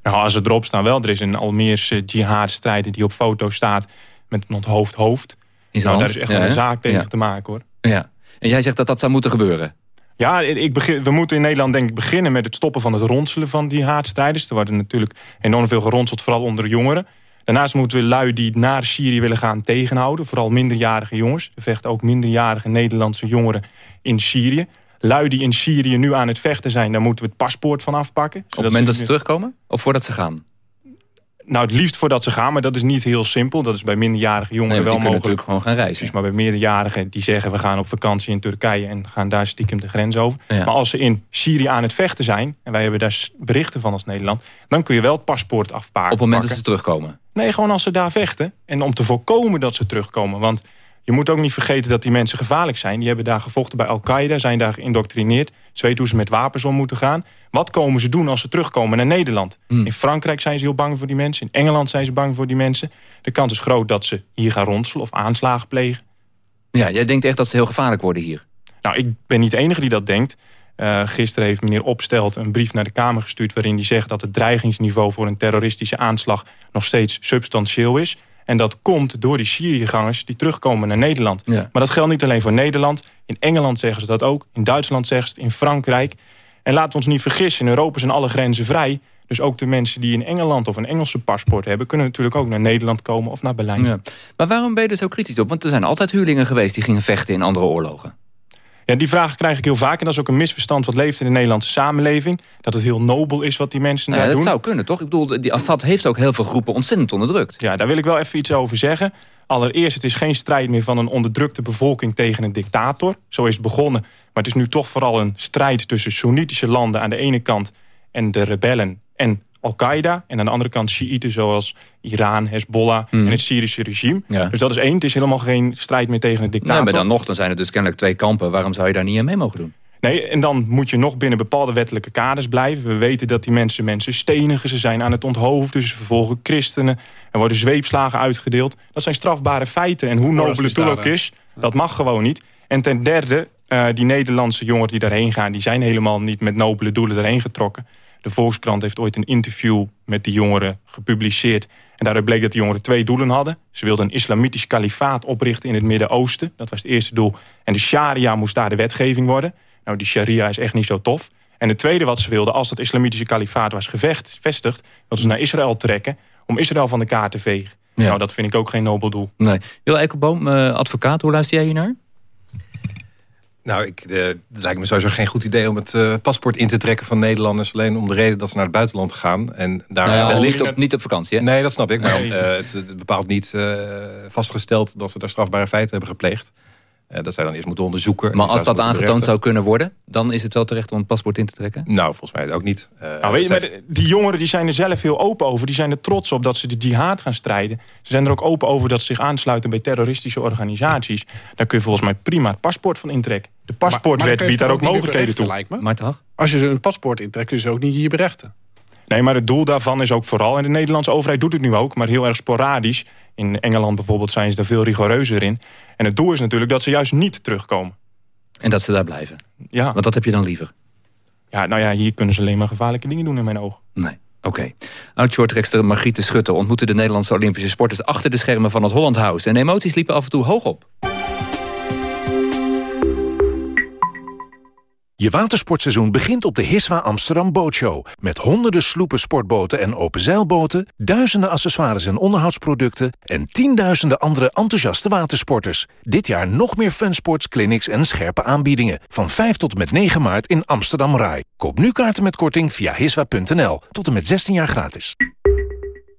Nou, als ze erop staan wel. Er is een Almeerse jihadstrijder die op foto staat met een onthoofd hoofd. Is nou, daar is echt ja, wel een zaak tegen ja. te maken, hoor. Ja. En jij zegt dat dat zou moeten gebeuren? Ja, ik begin, we moeten in Nederland denk ik beginnen met het stoppen van het ronselen van die haatstrijders. Er wordt natuurlijk enorm veel geronseld, vooral onder jongeren. Daarnaast moeten we lui die naar Syrië willen gaan tegenhouden. Vooral minderjarige jongens. Er vechten ook minderjarige Nederlandse jongeren in Syrië. Lui die in Syrië nu aan het vechten zijn, daar moeten we het paspoort van afpakken. Op het moment dat ze terugkomen? Of voordat ze gaan? Nou, het liefst voordat ze gaan, maar dat is niet heel simpel. Dat is bij minderjarige jongeren nee, wel die mogelijk. natuurlijk gewoon gaan reizen. Maar bij meerderjarigen die zeggen we gaan op vakantie in Turkije en gaan daar stiekem de grens over. Ja. Maar als ze in Syrië aan het vechten zijn, en wij hebben daar berichten van als Nederland, dan kun je wel het paspoort afpakken. Op het moment dat ze terugkomen? Nee, gewoon als ze daar vechten. En om te voorkomen dat ze terugkomen. Want je moet ook niet vergeten dat die mensen gevaarlijk zijn. Die hebben daar gevochten bij Al-Qaeda, zijn daar geïndoctrineerd. Ze weten hoe ze met wapens om moeten gaan. Wat komen ze doen als ze terugkomen naar Nederland? Hmm. In Frankrijk zijn ze heel bang voor die mensen. In Engeland zijn ze bang voor die mensen. De kans is groot dat ze hier gaan ronselen of aanslagen plegen. Ja, jij denkt echt dat ze heel gevaarlijk worden hier? Nou, ik ben niet de enige die dat denkt. Uh, gisteren heeft meneer Opstelt een brief naar de Kamer gestuurd... waarin hij zegt dat het dreigingsniveau voor een terroristische aanslag... nog steeds substantieel is. En dat komt door die Syriëgangers die terugkomen naar Nederland. Ja. Maar dat geldt niet alleen voor Nederland. In Engeland zeggen ze dat ook. In Duitsland zeggen ze het. In Frankrijk. En laten we ons niet vergissen. In Europa zijn alle grenzen vrij. Dus ook de mensen die in Engeland of een Engelse paspoort hebben... kunnen natuurlijk ook naar Nederland komen of naar Berlijn. Ja. Maar waarom ben je er zo kritisch op? Want er zijn altijd huurlingen geweest die gingen vechten in andere oorlogen. Ja, die vraag krijg ik heel vaak. En dat is ook een misverstand wat leeft in de Nederlandse samenleving. Dat het heel nobel is wat die mensen daar ja, dat doen. zou kunnen, toch? Ik bedoel, die Assad heeft ook heel veel groepen ontzettend onderdrukt. Ja, daar wil ik wel even iets over zeggen. Allereerst, het is geen strijd meer van een onderdrukte bevolking tegen een dictator. Zo is het begonnen. Maar het is nu toch vooral een strijd tussen Soenitische landen aan de ene kant... en de rebellen en Al-Qaeda. En aan de andere kant Shiiten zoals Iran, Hezbollah Mhm. en het Syrische regime. Ja. Dus dat is één. Het is helemaal geen strijd meer tegen een dictator. Nee, maar dan nog, dan zijn er dus kennelijk twee kampen. Waarom zou je daar niet aan mee mogen doen? Nee, en dan moet je nog binnen bepaalde wettelijke kaders blijven. We weten dat die mensen mensen stenigen. Ze zijn aan het onthoofden. Ze vervolgen christenen. Er worden zweepslagen uitgedeeld. Dat zijn strafbare feiten. En hoe nobel het doel ook is, dat mag gewoon niet. En ten derde, eh, die Nederlandse jongeren die daarheen gaan... die zijn helemaal niet met nobele doelen daarheen getrokken. De Volkskrant heeft ooit een interview met die jongeren gepubliceerd. En daaruit bleek dat die jongeren twee doelen hadden. Ze wilden een islamitisch kalifaat oprichten in het Midden-Oosten. Dat was het eerste doel. En de sharia moest daar de wetgeving worden. Nou, die sharia is echt niet zo tof. En het tweede wat ze wilden, als dat islamitische kalifaat was gevecht, vestigd... wilden ze naar Israël trekken om Israël van de kaart te vegen. Nou, dat vind ik ook geen nobel doel. Nee. Wil Eikelboom, eh, advocaat, hoe luister jij hier naar? Nou, ik, eh, het lijkt me sowieso geen goed idee om het eh, paspoort in te trekken van Nederlanders. Alleen om de reden dat ze naar het buitenland gaan. En daar Nou ja, wellicht- niet, op, niet op vakantie, hè? Nee, dat snap ik. Maar Nee. eh, het, bepaalt niet eh, vastgesteld dat ze daar strafbare feiten hebben gepleegd. Eh, dat zij dan eerst moeten onderzoeken. Maar als dat aangetoond berechten. zou kunnen worden... dan is het wel terecht om het paspoort in te trekken? Nou, volgens mij ook niet. Eh, Nou, weet je, zij- maar de- die jongeren die zijn er zelf heel open over. Die zijn er trots op dat ze de jihad gaan strijden. Ze zijn er ook open over dat ze zich aansluiten bij terroristische organisaties. Daar kun je volgens mij prima het paspoort van intrekken. De Maar- maar dan paspoortwet biedt daar ook mogelijkheden toe. berechten, lijkt me. Maar toch? Als je een paspoort intrekt, kun je ze ook niet hier berechten. Nee, maar het doel daarvan is ook vooral... en de Nederlandse overheid doet het nu ook, maar heel erg sporadisch. In Engeland bijvoorbeeld zijn ze daar veel rigoureuzer in. En het doel is natuurlijk dat ze juist niet terugkomen. En dat ze daar blijven? Ja. Want dat heb je dan liever? Ja, nou ja, hier kunnen ze alleen maar gevaarlijke dingen doen in mijn ogen. Nee. Oké. Oud-shorttrekster Margriete Schutte ontmoette de Nederlandse Olympische sporters... achter de schermen van het Holland House. En de emoties liepen af en toe hoog op. Je watersportseizoen begint op de Hiswa Amsterdam Bootshow. Met honderden sloepen, sportboten en openzeilboten... duizenden accessoires en onderhoudsproducten... en tienduizenden andere enthousiaste watersporters. Dit jaar nog meer funsports, clinics en scherpe aanbiedingen. Van 5 tot en met 9 maart in Amsterdam Rai. Koop nu kaarten met korting via hiswa.nl. Tot en met 16 jaar gratis.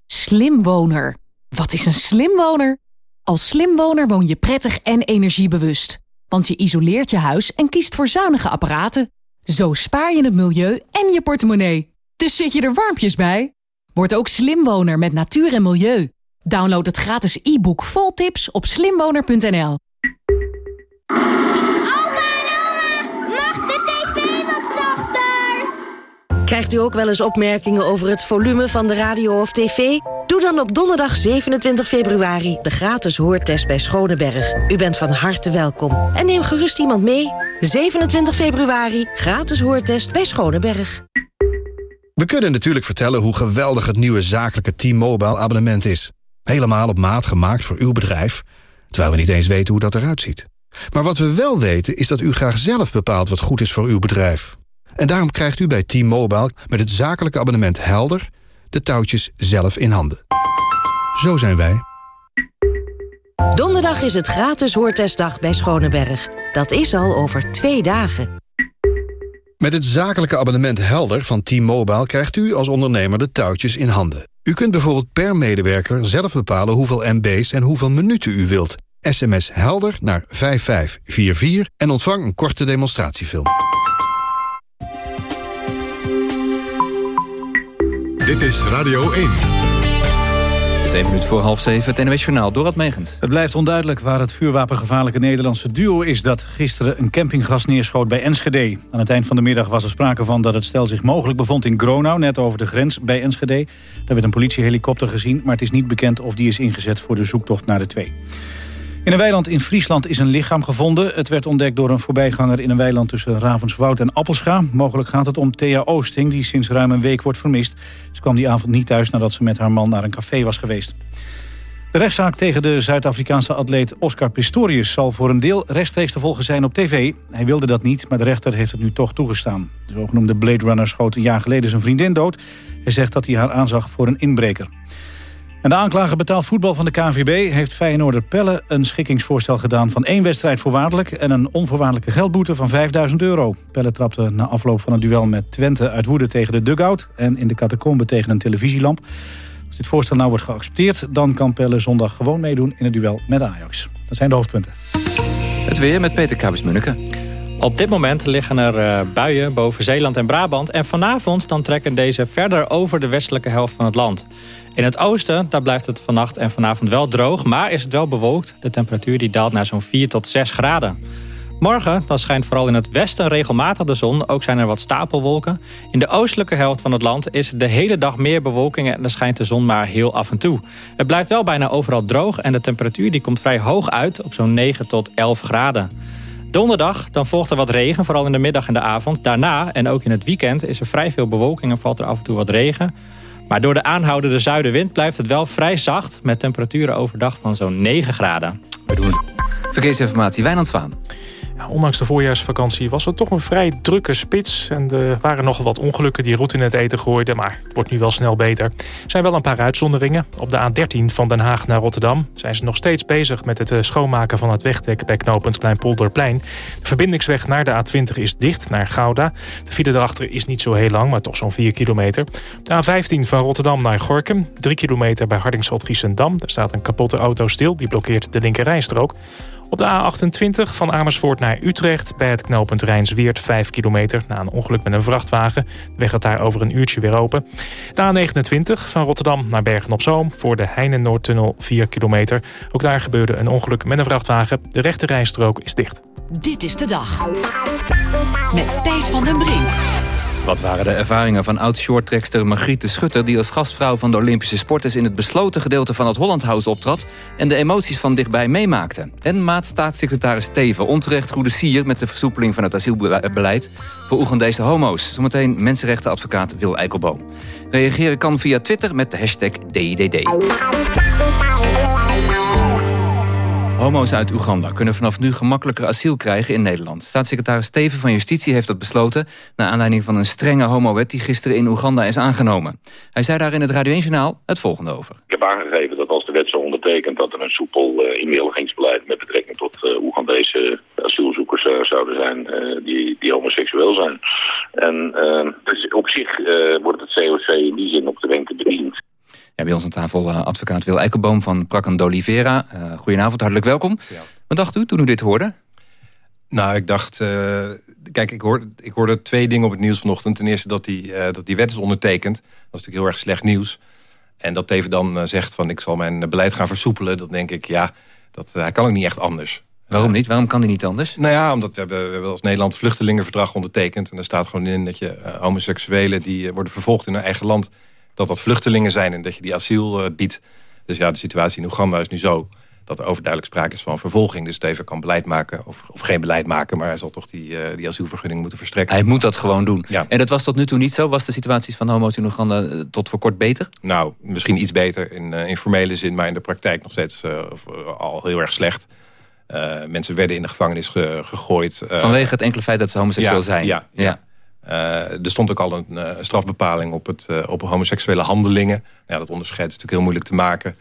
Slimwoner. Wat is een slimwoner? Als slimwoner woon je prettig en energiebewust. Want je isoleert je huis en kiest voor zuinige apparaten. Zo spaar je het milieu en je portemonnee. Dus zit je er warmpjes bij? Word ook slimwoner met natuur en milieu. Download het gratis e-book vol tips op slimwoner.nl. Krijgt u ook wel eens opmerkingen over het volume van de radio of tv? Doe dan op donderdag 27 februari de gratis hoortest bij Schoneberg. U bent van harte welkom. En neem gerust iemand mee. 27 februari, gratis hoortest bij Schoneberg. We kunnen natuurlijk vertellen hoe geweldig het nieuwe zakelijke T-Mobile abonnement is. Helemaal op maat gemaakt voor uw bedrijf, terwijl we niet eens weten hoe dat eruit ziet. Maar wat we wel weten is dat u graag zelf bepaalt wat goed is voor uw bedrijf. En daarom krijgt u bij T-Mobile met het zakelijke abonnement Helder de touwtjes zelf in handen. Zo zijn wij. Donderdag is het gratis hoortestdag bij Schoneberg. Dat is al over twee dagen. Met het zakelijke abonnement Helder van T-Mobile krijgt u als ondernemer de touwtjes in handen. U kunt bijvoorbeeld per medewerker zelf bepalen hoeveel MB's en hoeveel minuten u wilt. SMS Helder naar 5544 en ontvang een korte demonstratiefilm. Dit is Radio 1. Het is 1 minuut voor half zeven. Het NWS Journaal, Dorad Megens. Het blijft onduidelijk waar het vuurwapengevaarlijke Nederlandse duo is... dat gisteren een campinggas neerschoot bij Enschede. Aan het eind van de middag was er sprake van dat het stel zich mogelijk bevond in Gronau... net over de grens bij Enschede. Daar werd een politiehelikopter gezien, maar het is niet bekend of die is ingezet... voor de zoektocht naar de twee. In een weiland in Friesland is een lichaam gevonden. Het werd ontdekt door een voorbijganger in een weiland tussen Ravenswoud en Appelscha. Mogelijk gaat het om Thea Oosting, die sinds ruim een week wordt vermist. Ze kwam die avond niet thuis nadat ze met haar man naar een café was geweest. De rechtszaak tegen de Zuid-Afrikaanse atleet Oscar Pistorius... zal voor een deel rechtstreeks te volgen zijn op tv. Hij wilde dat niet, maar de rechter heeft het nu toch toegestaan. De zogenoemde Blade Runner schoot een jaar geleden zijn vriendin dood. Hij zegt dat hij haar aanzag voor een inbreker. En de aanklager betaald voetbal van de KNVB heeft Feyenoorder Pelle een schikkingsvoorstel gedaan van één wedstrijd voorwaardelijk en een onvoorwaardelijke geldboete van 5000 euro. Pelle trapte na afloop van een duel met Twente uit woede tegen de dugout en in de catacombe tegen een televisielamp. Als dit voorstel nou wordt geaccepteerd, dan kan Pelle zondag gewoon meedoen in het duel met Ajax. Dat zijn de hoofdpunten. Het weer met Peter Kabus-Munneke. Op dit moment liggen er uh, buien boven Zeeland en Brabant. En vanavond dan trekken deze verder over de westelijke helft van het land. In het oosten daar blijft het vannacht en vanavond wel droog, maar is het wel bewolkt. De temperatuur die daalt naar zo'n 4 tot 6 graden. Morgen dan schijnt vooral in het westen regelmatig de zon. Ook zijn er wat stapelwolken. In de oostelijke helft van het land is de hele dag meer bewolking... en dan schijnt de zon maar heel af en toe. Het blijft wel bijna overal droog... en de temperatuur die komt vrij hoog uit op zo'n 9 tot 11 graden. Donderdag dan volgt er wat regen, vooral in de middag en de avond. Daarna, en ook in het weekend, is er vrij veel bewolking... en valt er af en toe wat regen... Maar door de aanhoudende zuidenwind blijft het wel vrij zacht... met temperaturen overdag van zo'n 9 graden. We doen verkeersinformatie, Wijnand Zwaan ondanks de voorjaarsvakantie was het toch een vrij drukke spits. En er waren nogal wat ongelukken die route in het eten gooiden. Maar het wordt nu wel snel beter. Er zijn wel een paar uitzonderingen. Op de A13 van Den Haag naar Rotterdam zijn ze nog steeds bezig... met het eh, schoonmaken van het wegdek bij knooppunt Kleinpolderplein. De verbindingsweg naar de A20 is dicht naar Gouda. De file daarachter is niet zo heel lang, maar toch zo'n 4 kilometer. De A15 van Rotterdam naar Gorkum. 3 kilometer bij Hardingsveld-Giessendam. Daar staat een kapotte auto stil, die blokkeert de linkerrijstrook. Op de A28 van Amersfoort naar Utrecht bij het knooppunt Rijnsweert 5 kilometer na een ongeluk met een vrachtwagen. De weg gaat daar over een uurtje weer open. De A29 van Rotterdam naar Bergen-op-Zoom voor de Heinen-Noordtunnel 4 kilometer. Ook daar gebeurde een ongeluk met een vrachtwagen. De rechte rijstrook is dicht. Dit is de dag. Met Thijs van den Brink. Wat waren de ervaringen van oud-shorttrekster Margriet de Schutter... die als gastvrouw van de Olympische Sporters... in het besloten gedeelte van het Holland House optrad... en de emoties van dichtbij meemaakte. En maatstaatssecretaris Teven onterecht goede sier... met de versoepeling van het asielbeleid voor Oegandese homo's. Zometeen mensenrechtenadvocaat Wil Eikelboom. Reageren kan via Twitter met de hashtag DIDD. Homo's uit Oeganda kunnen vanaf nu gemakkelijker asiel krijgen in Nederland. Staatssecretaris Steven van Justitie heeft dat besloten... naar aanleiding van een strenge homowet die gisteren in Oeganda is aangenomen. Hij zei daar in het Radio 1-journaal het volgende over. Ik heb aangegeven dat als de wet zo ondertekent... dat er een soepel uh, inwilligingsbeleid met betrekking tot uh, Oegandese asielzoekers uh, zouden zijn... die, die homoseksueel zijn. En dus op zich wordt het COC in die zin op de wenken bediend. Ja, bij ons aan tafel uh, advocaat Wil Eikelboom van Prakken d'Oliveira. Uh, goedenavond, hartelijk welkom. Wat dacht u toen u dit hoorde? Nou, ik dacht... Uh, kijk, ik hoorde, ik hoorde twee dingen op het nieuws vanochtend. Ten eerste dat die, dat die wet is ondertekend. Dat is natuurlijk heel erg slecht nieuws. En dat even dan zegt van ik zal mijn beleid gaan versoepelen. Dat denk ik, ja, dat, hij kan ook niet echt anders. Waarom niet? Waarom kan hij niet anders? Nou ja, omdat we hebben, we hebben als Nederland vluchtelingenverdrag ondertekend. En daar staat gewoon in dat je homoseksuelen die worden vervolgd in hun eigen land dat dat vluchtelingen zijn en dat je die asiel uh, biedt. Dus ja, de situatie in Oeganda is nu zo dat er overduidelijk sprake is van vervolging. Dus Steven kan beleid maken, of, of geen beleid maken... maar hij zal toch die, uh, die asielvergunning moeten verstrekken. Hij moet dat gewoon doen. Ja. En dat was tot nu toe niet zo? Was de situatie van homo's in Oeganda uh, tot voor kort beter? Nou, misschien iets beter in, in formele zin... maar in de praktijk nog steeds al heel erg slecht. mensen werden in de gevangenis ge gegooid. Vanwege het enkele feit dat ze homoseksueel ja, zijn? ja. ja. Uh, er stond ook al een uh, strafbepaling op, het, uh, op homoseksuele handelingen. Ja, dat onderscheid is natuurlijk heel moeilijk te maken.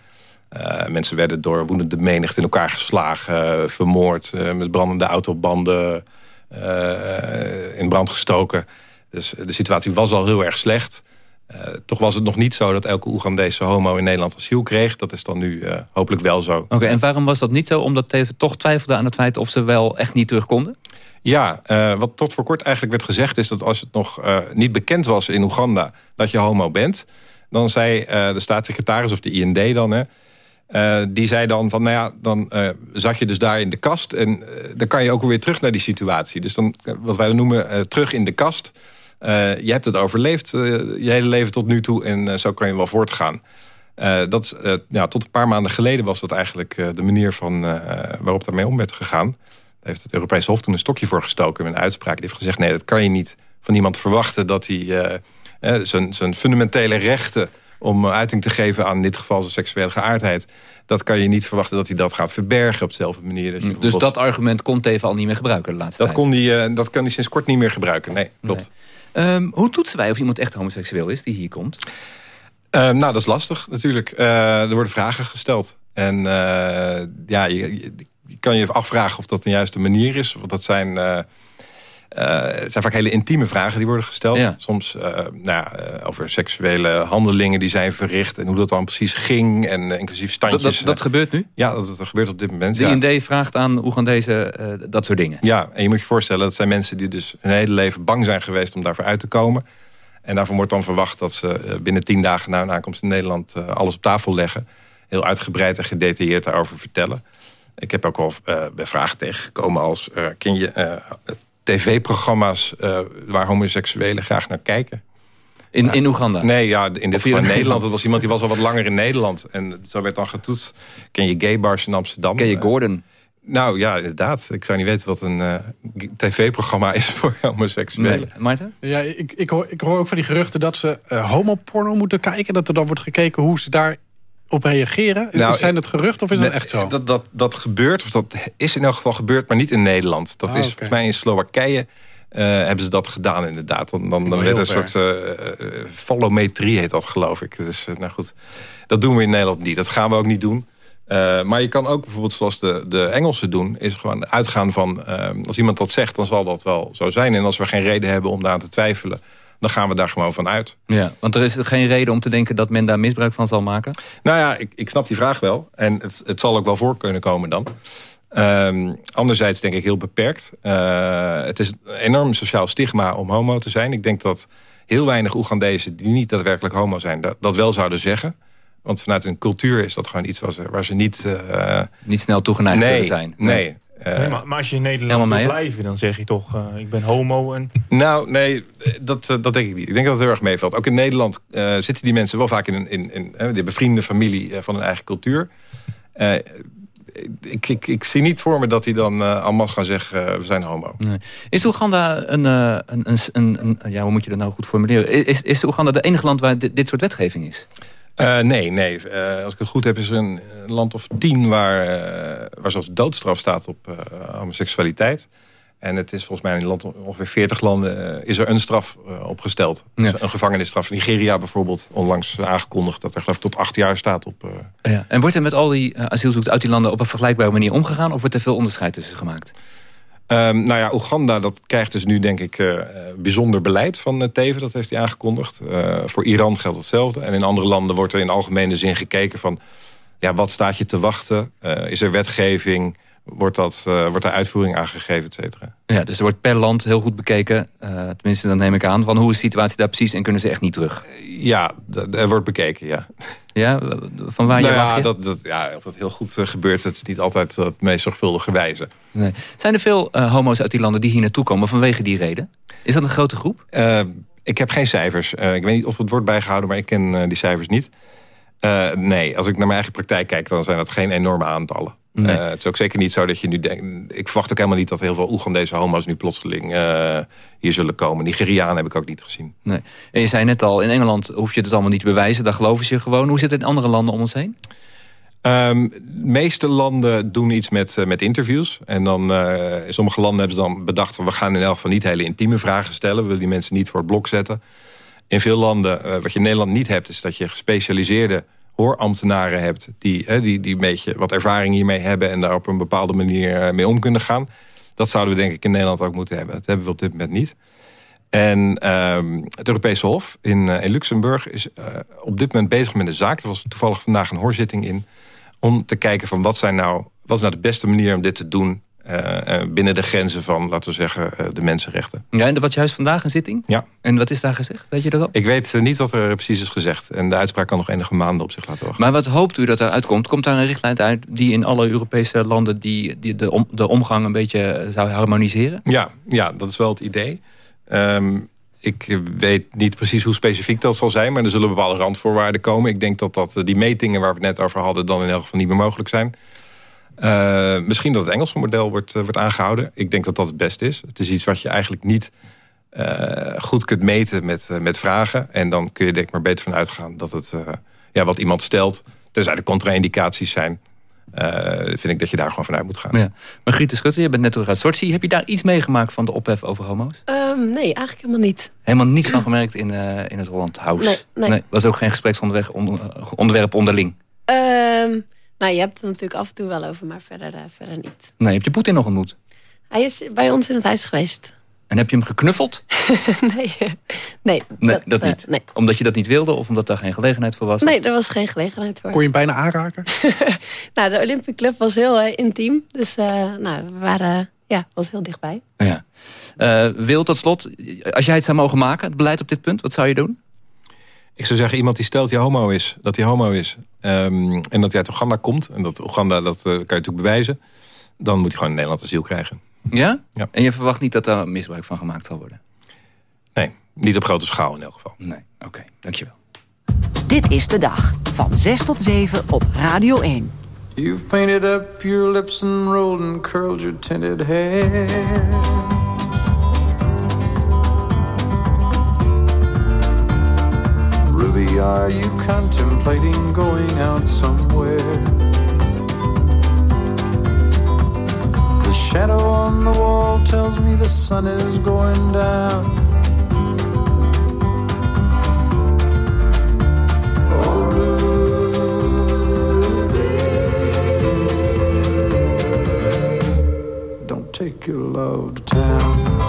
mensen werden door woedende menigte in elkaar geslagen, vermoord... met brandende autobanden in brand gestoken. Dus de situatie was al heel erg slecht. Toch was het nog niet zo dat elke Oegandese homo in Nederland asiel kreeg. Dat is dan nu hopelijk wel zo. Oké, en waarom was dat niet zo? Omdat Teven toch twijfelde aan het feit of ze wel echt niet terug konden? Ja, uh, wat tot voor kort eigenlijk werd gezegd... is dat als het nog uh, niet bekend was in Oeganda dat je homo bent... dan zei uh, de staatssecretaris of de IND dan... Hè, die zei dan van, nou ja, dan zat je dus daar in de kast... en dan kan je ook weer terug naar die situatie. Dus dan, wat wij dan noemen, terug in de kast. Je hebt het overleefd je hele leven tot nu toe... en zo kan je wel voortgaan. dat, ja, tot een paar maanden geleden was dat eigenlijk de manier van, waarop daarmee om werd gegaan heeft het Europese Hof toen een stokje voor gestoken... met een uitspraak die heeft gezegd... nee, dat kan je niet van iemand verwachten... dat hij zijn, fundamentele rechten om uiting te geven... aan in dit geval zijn seksuele geaardheid... dat kan je niet verwachten dat hij dat gaat verbergen op dezelfde manier. Dat dus dat argument kon even al niet meer gebruiken de laatste dat tijd? Kon die, dat kan hij sinds kort niet meer gebruiken, nee, klopt. Nee. Um, hoe toetsen wij of iemand echt homoseksueel is die hier komt? nou, dat is lastig natuurlijk. er worden vragen gesteld. En ja, je, je, kan je afvragen of dat de juiste manier is. Want dat zijn uh, het zijn vaak hele intieme vragen die worden gesteld. Soms uh, nou ja, uh, over seksuele handelingen die zijn verricht... en hoe dat dan precies ging, en inclusief standjes. Dat, dat, dat, gebeurt nu? Ja, dat, dat gebeurt op dit moment. De IND vraagt aan hoe gaan deze dat soort dingen? Ja, en je moet je voorstellen... dat zijn mensen die dus hun hele leven bang zijn geweest... om daarvoor uit te komen. En daarvan wordt dan verwacht dat ze binnen tien dagen... na hun aankomst in Nederland alles op tafel leggen. Heel uitgebreid en gedetailleerd daarover vertellen. Ik heb ook al bij vragen tegengekomen als... ken je tv-programma's uh, waar homoseksuelen graag naar kijken. In, in Oeganda? Nee, ja, in dit geval in Nederland. Het was iemand die was al wat langer in Nederland. En zo werd dan getoetst. Ken je gaybars in Amsterdam? Ken je Gordon? Nou ja, inderdaad. Ik zou niet weten wat een uh, tv-programma is voor homoseksuelen. Nee. Maarten? Ja, ik, ik, hoor, ik hoor ook van die geruchten dat ze uh, homoporno moeten kijken. Dat er dan wordt gekeken hoe ze daar op reageren? Nou, zijn het gerucht of is dat echt zo? Dat, dat, dat gebeurt, of dat is in elk geval gebeurd, maar niet in Nederland. Dat ah, is volgens mij in Slowakije uh, hebben ze dat gedaan inderdaad. Dan, dan, dan werd een soort uh, fallometrie heet dat geloof ik. Dus nou goed, dat doen we in Nederland niet. Dat gaan we ook niet doen. maar je kan ook bijvoorbeeld zoals de, de Engelsen doen... is gewoon uitgaan van, als iemand dat zegt, dan zal dat wel zo zijn. En als we geen reden hebben om daar te twijfelen dan gaan we daar gewoon van uit. Ja, want er is geen reden om te denken dat men daar misbruik van zal maken? Nou ja, ik, ik snap die vraag wel. En het, het zal ook wel voor kunnen komen dan. Um, anderzijds denk ik heel beperkt. Uh, het is een enorm sociaal stigma om homo te zijn. Ik denk dat heel weinig Oegandezen die niet daadwerkelijk homo zijn... dat, dat wel zouden zeggen. Want vanuit een cultuur is dat gewoon iets waar ze, waar ze niet... Uh, niet snel toegeneigd nee, zullen zijn. Nee, nee, maar, maar, als je in Nederland wil blijven, dan zeg je toch, uh, ik ben homo. En... Nou, nee, dat, uh, dat denk ik niet. Ik denk dat het heel erg meevalt. Ook in Nederland uh, zitten die mensen wel vaak in een in, in, in, bevriende familie van hun eigen cultuur. Ik, ik, ik, zie niet voor me dat hij dan uh, allemaal gaan zeggen, we zijn homo. Nee. Is Oeganda een, een, een, een, Ja, hoe moet je dat nou goed formuleren? Is, is Oeganda de enige land waar dit, dit soort wetgeving is? Uh, nee, nee. Uh, als ik het goed heb is er een land of tien waar, uh, waar zelfs doodstraf staat op homoseksualiteit. En het is volgens mij in land, ongeveer 40 landen is er een straf opgesteld. Ja. Dus een gevangenisstraf. Nigeria bijvoorbeeld onlangs aangekondigd dat er geloof ik tot acht jaar staat op... Ja. En wordt er met al die asielzoekers uit die landen op een vergelijkbare manier omgegaan? Of wordt er veel onderscheid tussen gemaakt? Um, nou ja, Oeganda dat krijgt dus nu denk ik uh, bijzonder beleid van uh, Teven. Dat heeft hij aangekondigd. Uh, voor Iran geldt hetzelfde. En in andere landen wordt er in algemene zin gekeken van... ja, wat staat je te wachten? is er wetgeving? Wordt, dat, wordt daar uitvoering aangegeven, et cetera? Ja, dus er wordt per land heel goed bekeken. tenminste, dan neem ik aan. Van hoe is de situatie daar precies en kunnen ze echt niet terug? Ja, er wordt bekeken, ja. Ja, van waar nou je ja, dat, dat, ja, of dat heel goed uh, gebeurt, dat is niet altijd het meest zorgvuldige wijze. Nee. Zijn er veel uh, homo's uit die landen die hier naartoe komen vanwege die reden? Is dat een grote groep? Uh, ik heb geen cijfers. ik weet niet of het wordt bijgehouden, maar ik ken die cijfers niet. nee, als ik naar mijn eigen praktijk kijk, dan zijn dat geen enorme aantallen. Nee. Uh, het is ook zeker niet zo dat je nu denkt... Ik verwacht ook helemaal niet dat heel veel Oegandese homo's nu plotseling uh, hier zullen komen. Nigeriaan heb ik ook niet gezien. Nee. En je zei net al, in Engeland hoef je het allemaal niet te bewijzen. Daar geloven ze gewoon. Hoe zit het in andere landen om ons heen? Um, de meeste landen doen iets met, uh, met interviews. En dan, in sommige landen hebben ze dan bedacht... Van, we gaan in elk geval niet hele intieme vragen stellen. We willen die mensen niet voor het blok zetten. In veel landen, wat je in Nederland niet hebt... is dat je gespecialiseerde hoorambtenaren hebt... Die, hè, die, die een beetje wat ervaring hiermee hebben... en daar op een bepaalde manier eh, mee om kunnen gaan. Dat zouden we denk ik in Nederland ook moeten hebben. Dat hebben we op dit moment niet. En um, het Europese Hof in, uh, in Luxemburg is uh, op dit moment bezig met een zaak. Er was toevallig vandaag een hoorzitting in. Om te kijken van wat, zijn nou, wat is nou de beste manier om dit te doen binnen de grenzen van, laten we zeggen, uh, de mensenrechten. Ja, en wat juist vandaag een zitting? Ja. En wat is daar gezegd? Weet je dat al? Ik weet niet wat er precies is gezegd. En de uitspraak kan nog enige maanden op zich laten wachten. Maar wat hoopt u dat eruit komt? Komt daar een richtlijn uit die in alle Europese landen... die, die de, om, de omgang een beetje zou harmoniseren? Ja, ja dat is wel het idee. Um, ik weet niet precies hoe specifiek dat zal zijn... maar er zullen bepaalde randvoorwaarden komen. Ik denk dat, dat die metingen waar we het net over hadden... dan in elk geval niet meer mogelijk zijn... Uh, misschien dat het Engelse model wordt, uh, wordt aangehouden. Ik denk dat dat het beste is. Het is iets wat je eigenlijk niet uh, goed kunt meten met, met vragen. En dan kun je denk ik maar beter van uitgaan dat het ja, wat iemand stelt... tenzij er contra-indicaties zijn... eh, vind ik dat je daar gewoon vanuit moet gaan. Ja. Margriete Schutte, je bent net terug uit Sochi. Heb je daar iets meegemaakt van de ophef over homo's? Ehm, nee, eigenlijk helemaal niet. Helemaal niets van gemerkt in, uh, in het Holland House? Nee, nee. was ook geen gespreksonderwerp onder, onderwerp onderling? Um, nou, je hebt het natuurlijk af en toe wel over, maar verder, uh, verder niet. Nee, heb je Poetin nog ontmoet? Hij is bij ons in het huis geweest. En heb je hem geknuffeld? nee, nee, nee, dat, dat niet. Uh, nee. Omdat je dat niet wilde of omdat daar geen gelegenheid voor was? Nee, er was geen gelegenheid voor. Kon je hem bijna aanraken? nou, de Olympic Club was heel uh, intiem. Dus uh, nou, we waren, ja, was heel dichtbij. Ja. Wil, tot slot, als jij het zou mogen maken, het beleid op dit punt, wat zou je doen? Ik zou zeggen, iemand die stelt hij homo is, dat hij homo is... Um, en dat hij uit Oeganda komt, en dat Oeganda, dat uh, kan je natuurlijk bewijzen... dan moet hij gewoon in Nederland asiel krijgen. Ja? ja? En je verwacht niet dat daar misbruik van gemaakt zal worden? Nee, niet op grote schaal in elk geval. Nee, oké, okay, dankjewel. Dit is de dag, van 6 tot 7 op Radio 1. You've painted up your lips and rolled and curled your tinted hair Are you contemplating going out somewhere? The shadow on the wall tells me the sun is going down. Oh, don't take your love to town.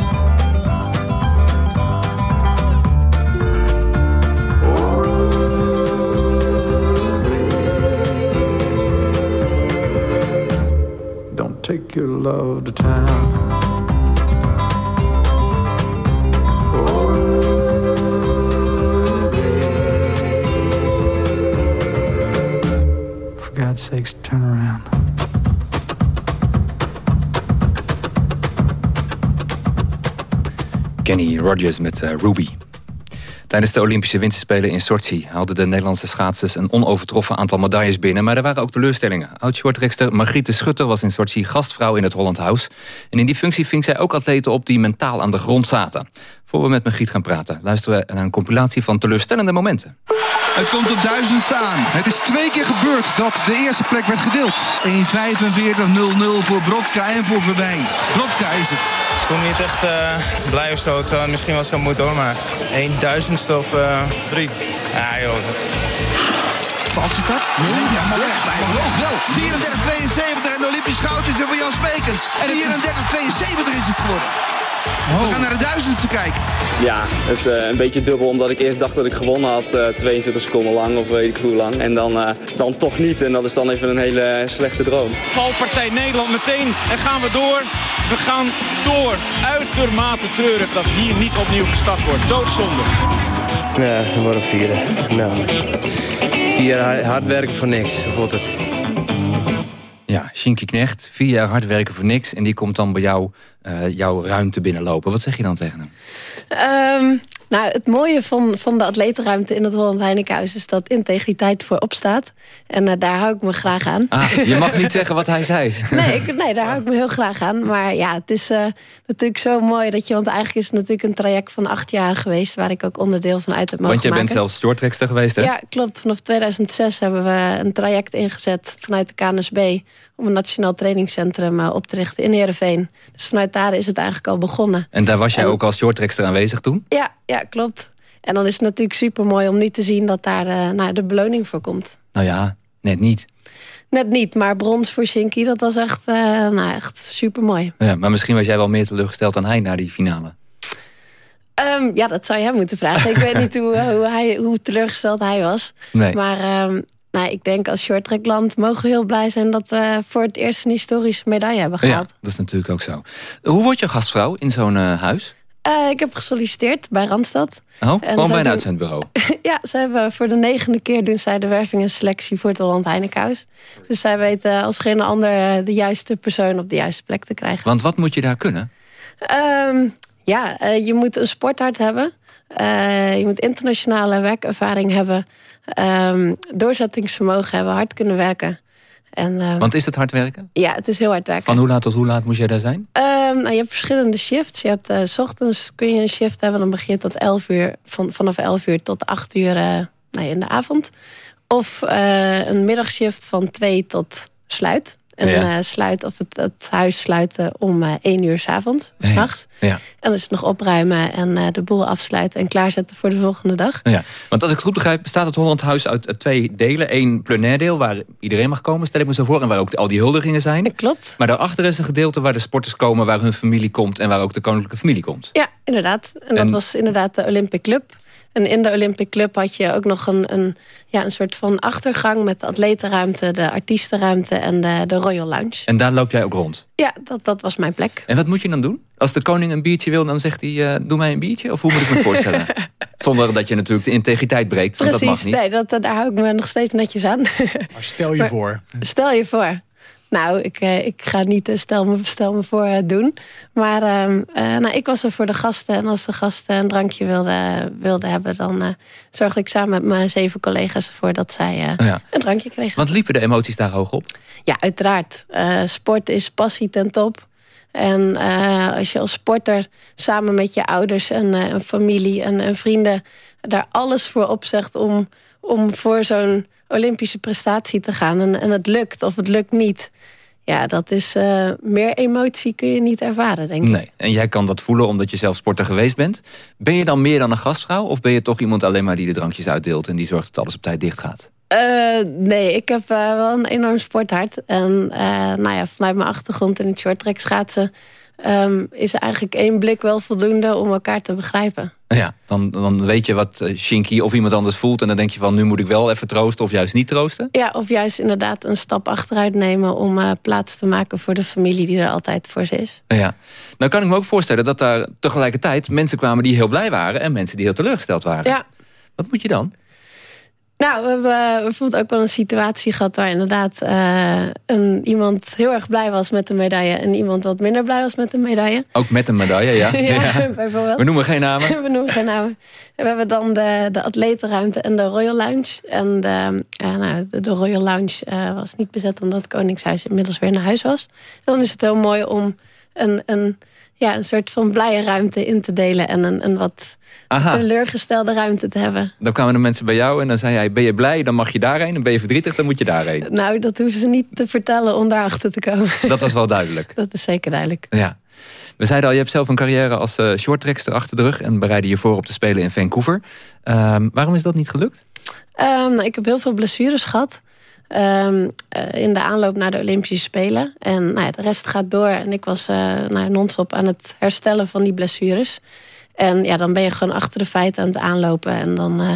Love to town. For God's sakes, turn around. Kenny Rogers met uh, Ruby. Tijdens de Olympische Winterspelen in Sochi haalden de Nederlandse schaatsers een onovertroffen aantal medailles binnen, maar er waren ook teleurstellingen. Oud-shortrekster Margriete Schutter was in Sochi gastvrouw in het Holland House. En in die functie ving zij ook atleten op die mentaal aan de grond zaten. Voor we met Margriet gaan praten, luisteren we naar een compilatie van teleurstellende momenten. Het komt op duizend staan. Het is twee keer gebeurd dat de eerste plek werd gedeeld. 1.45.00 voor Brodka en voor Verbij. Brodka is het. Ik voel me niet echt uh, blij of zo. Het zou misschien wel zo moeten hoor, maar 1 duizendste of uh, drie. Ja joh, dat... Vals is dat? Nee, ja, maar weg. Bij wel. 34-72 en de Olympisch goud is er voor Jan Smekens. 34-72 is het geworden. Oh. We gaan naar de duizendste kijken. Ja, het, uh, een beetje dubbel omdat ik eerst dacht dat ik gewonnen had. Uh, 22 seconden lang of weet ik hoe lang. En dan, uh, dan toch niet. En dat is dan even een hele slechte droom. Valpartij Nederland meteen. En gaan we door. We gaan door. Uitermate treurig dat hier niet opnieuw gestart wordt. Doodzonde. Ja, we worden vierde. Nou, vier jaar hard werken voor niks, voelt het. Ja, Shinky Knecht, vier jaar hard werken voor niks... en die komt dan bij jou uh, jouw ruimte binnenlopen. Wat zeg je dan tegen hem? Um, Nou, het mooie van, van de atletenruimte in het Holland Heinekenhuis... is dat integriteit voorop staat. En uh, daar hou ik me graag aan. Ah, je mag niet zeggen wat hij zei. nee, ik, nee, daar hou ik me heel graag aan. Maar ja, het is uh, natuurlijk zo mooi dat je... want eigenlijk is het natuurlijk een traject van acht jaar geweest... waar ik ook onderdeel van uit heb mogen Want je maken. bent zelfs shorttrekster geweest, hè? Ja, klopt. Vanaf 2006 hebben we een traject ingezet vanuit de KNSB... om een nationaal trainingscentrum uh, op te richten in Heerenveen. Dus vanuit daar is het eigenlijk al begonnen. En daar was jij en, ook als shorttrekster aanwezig toen? Ja, ja, klopt. En dan is het natuurlijk super mooi om nu te zien dat daar uh, nou, de beloning voor komt. Nou ja, net niet. Net niet, maar brons voor Shinky, dat was echt, uh, nou, echt super mooi. Ja, maar misschien was jij wel meer teleurgesteld dan hij na die finale. Um, ja, dat zou jij moeten vragen. ik weet niet hoe, hoe, hij, hoe teleurgesteld hij was. Nee. Maar um, nou, ik denk als shorttrackland mogen we heel blij zijn... dat we voor het eerst een historische medaille hebben gehaald. Ja, dat is natuurlijk ook zo. Hoe word je gastvrouw in zo'n uh, huis? Uh, ik heb gesolliciteerd bij Randstad. Oh, gewoon bij een doen... uitzendbureau? ja, ze hebben voor de negende keer doen zij de werving en selectie voor het Holland Heinekenhuis. Dus zij weten als geen ander de juiste persoon op de juiste plek te krijgen. Want wat moet je daar kunnen? Um, ja, uh, je moet een sporthart hebben. Uh, je moet internationale werkervaring hebben. Um, doorzettingsvermogen hebben, hard kunnen werken. En, uh, Want is het hard werken? Ja, het is heel hard werken. Van hoe laat tot hoe laat moest jij daar zijn? Um, nou, je hebt verschillende shifts. Je hebt, uh, s ochtends kun je een shift hebben. Dan begin je tot 11 uur, van, vanaf 11 uur tot 8 uur uh, nou, in de avond. Of uh, een middagshift van 2 tot sluit. En ja. uh, sluit, of het, het, huis sluiten om uh, 1 uur s'avonds, of s'nachts. Ja. En dan is het nog opruimen en uh, de boel afsluiten en klaarzetten voor de volgende dag. Ja. Want als ik het goed begrijp, bestaat het Holland Huis uit twee delen. Eén plenair deel waar iedereen mag komen, stel ik me zo voor. En waar ook al die huldigingen zijn. Dat klopt. Maar daarachter is een gedeelte waar de sporters komen, waar hun familie komt en waar ook de koninklijke familie komt. Ja, inderdaad. En dat en... was inderdaad de Olympic Club. En in de Olympic Club had je ook nog een, een, ja, een soort van achtergang... met de atletenruimte, de artiestenruimte en de, de Royal Lounge. En daar loop jij ook rond? Ja, dat, dat was mijn plek. En wat moet je dan doen? Als de koning een biertje wil, dan zegt hij... Uh, doe mij een biertje? Of hoe moet ik me voorstellen? Zonder dat je natuurlijk de integriteit breekt, want Precies, dat mag niet. nee, dat, daar hou ik me nog steeds netjes aan. Maar stel je maar, voor. Stel je voor. Nou, ik, uh, ik ga niet uh, stel, me, stel me voor uh, doen. Maar uh, nou, ik was er voor de gasten. En als de gasten een drankje wilden wilde hebben... dan zorgde ik samen met mijn zeven collega's ervoor... dat zij ja. een drankje kregen. Want liepen de emoties daar hoog op? Ja, uiteraard. sport is passie ten top. En als je als sporter samen met je ouders en, en familie en, en vrienden... daar alles voor opzegt om, om voor zo'n Olympische prestatie te gaan. En, en het lukt of het lukt niet. Ja, dat is uh, meer emotie kun je niet ervaren, denk ik. Nee, en jij kan dat voelen omdat je zelf sporter geweest bent. Ben je dan meer dan een gastvrouw? Of ben je toch iemand alleen maar die de drankjes uitdeelt... en die zorgt dat alles op tijd dicht gaat? Uh, nee, ik heb uh, wel een enorm sporthart. En nou ja, vanuit mijn achtergrond in het shorttrack schaatsen... Um, is eigenlijk één blik wel voldoende om elkaar te begrijpen. Ja, dan, dan weet je wat Shinky of iemand anders voelt... en dan denk je van, nu moet ik wel even troosten of juist niet troosten? Ja, of juist inderdaad een stap achteruit nemen... om uh, plaats te maken voor de familie die er altijd voor ze is. Ja, nou kan ik me ook voorstellen dat daar tegelijkertijd... mensen kwamen die heel blij waren en mensen die heel teleurgesteld waren. Ja. Wat moet je dan? Nou, we hebben bijvoorbeeld ook wel een situatie gehad... waar inderdaad uh, een, iemand heel erg blij was met de medaille... en iemand wat minder blij was met de medaille. Ook met een medaille, ja. ja, ja, bijvoorbeeld. We noemen geen namen. we noemen geen namen. En we hebben dan de, de atletenruimte en de Royal Lounge. En de, uh, nou, de, de, Royal Lounge uh, was niet bezet omdat het Koningshuis inmiddels weer naar huis was. En dan is het heel mooi om een... een ja, een soort van blije ruimte in te delen... en een, een wat Aha. teleurgestelde ruimte te hebben. Dan kwamen de mensen bij jou en dan zei jij... ben je blij, dan mag je daarheen. En ben je verdrietig, dan moet je daarheen. Nou, dat hoeven ze niet te vertellen om daarachter te komen. Dat was wel duidelijk. Dat is zeker duidelijk. Ja. We zeiden al, je hebt zelf een carrière als uh, shorttrackster achter de rug... en bereidde je voor op te spelen in Vancouver. Um, waarom is dat niet gelukt? Um, nou, ik heb heel veel blessures gehad... Um, uh, in de aanloop naar de Olympische Spelen. En nou ja, de rest gaat door. En ik was uh, nou, non-stop aan het herstellen van die blessures. En ja, dan ben je gewoon achter de feiten aan het aanlopen. En dan, uh,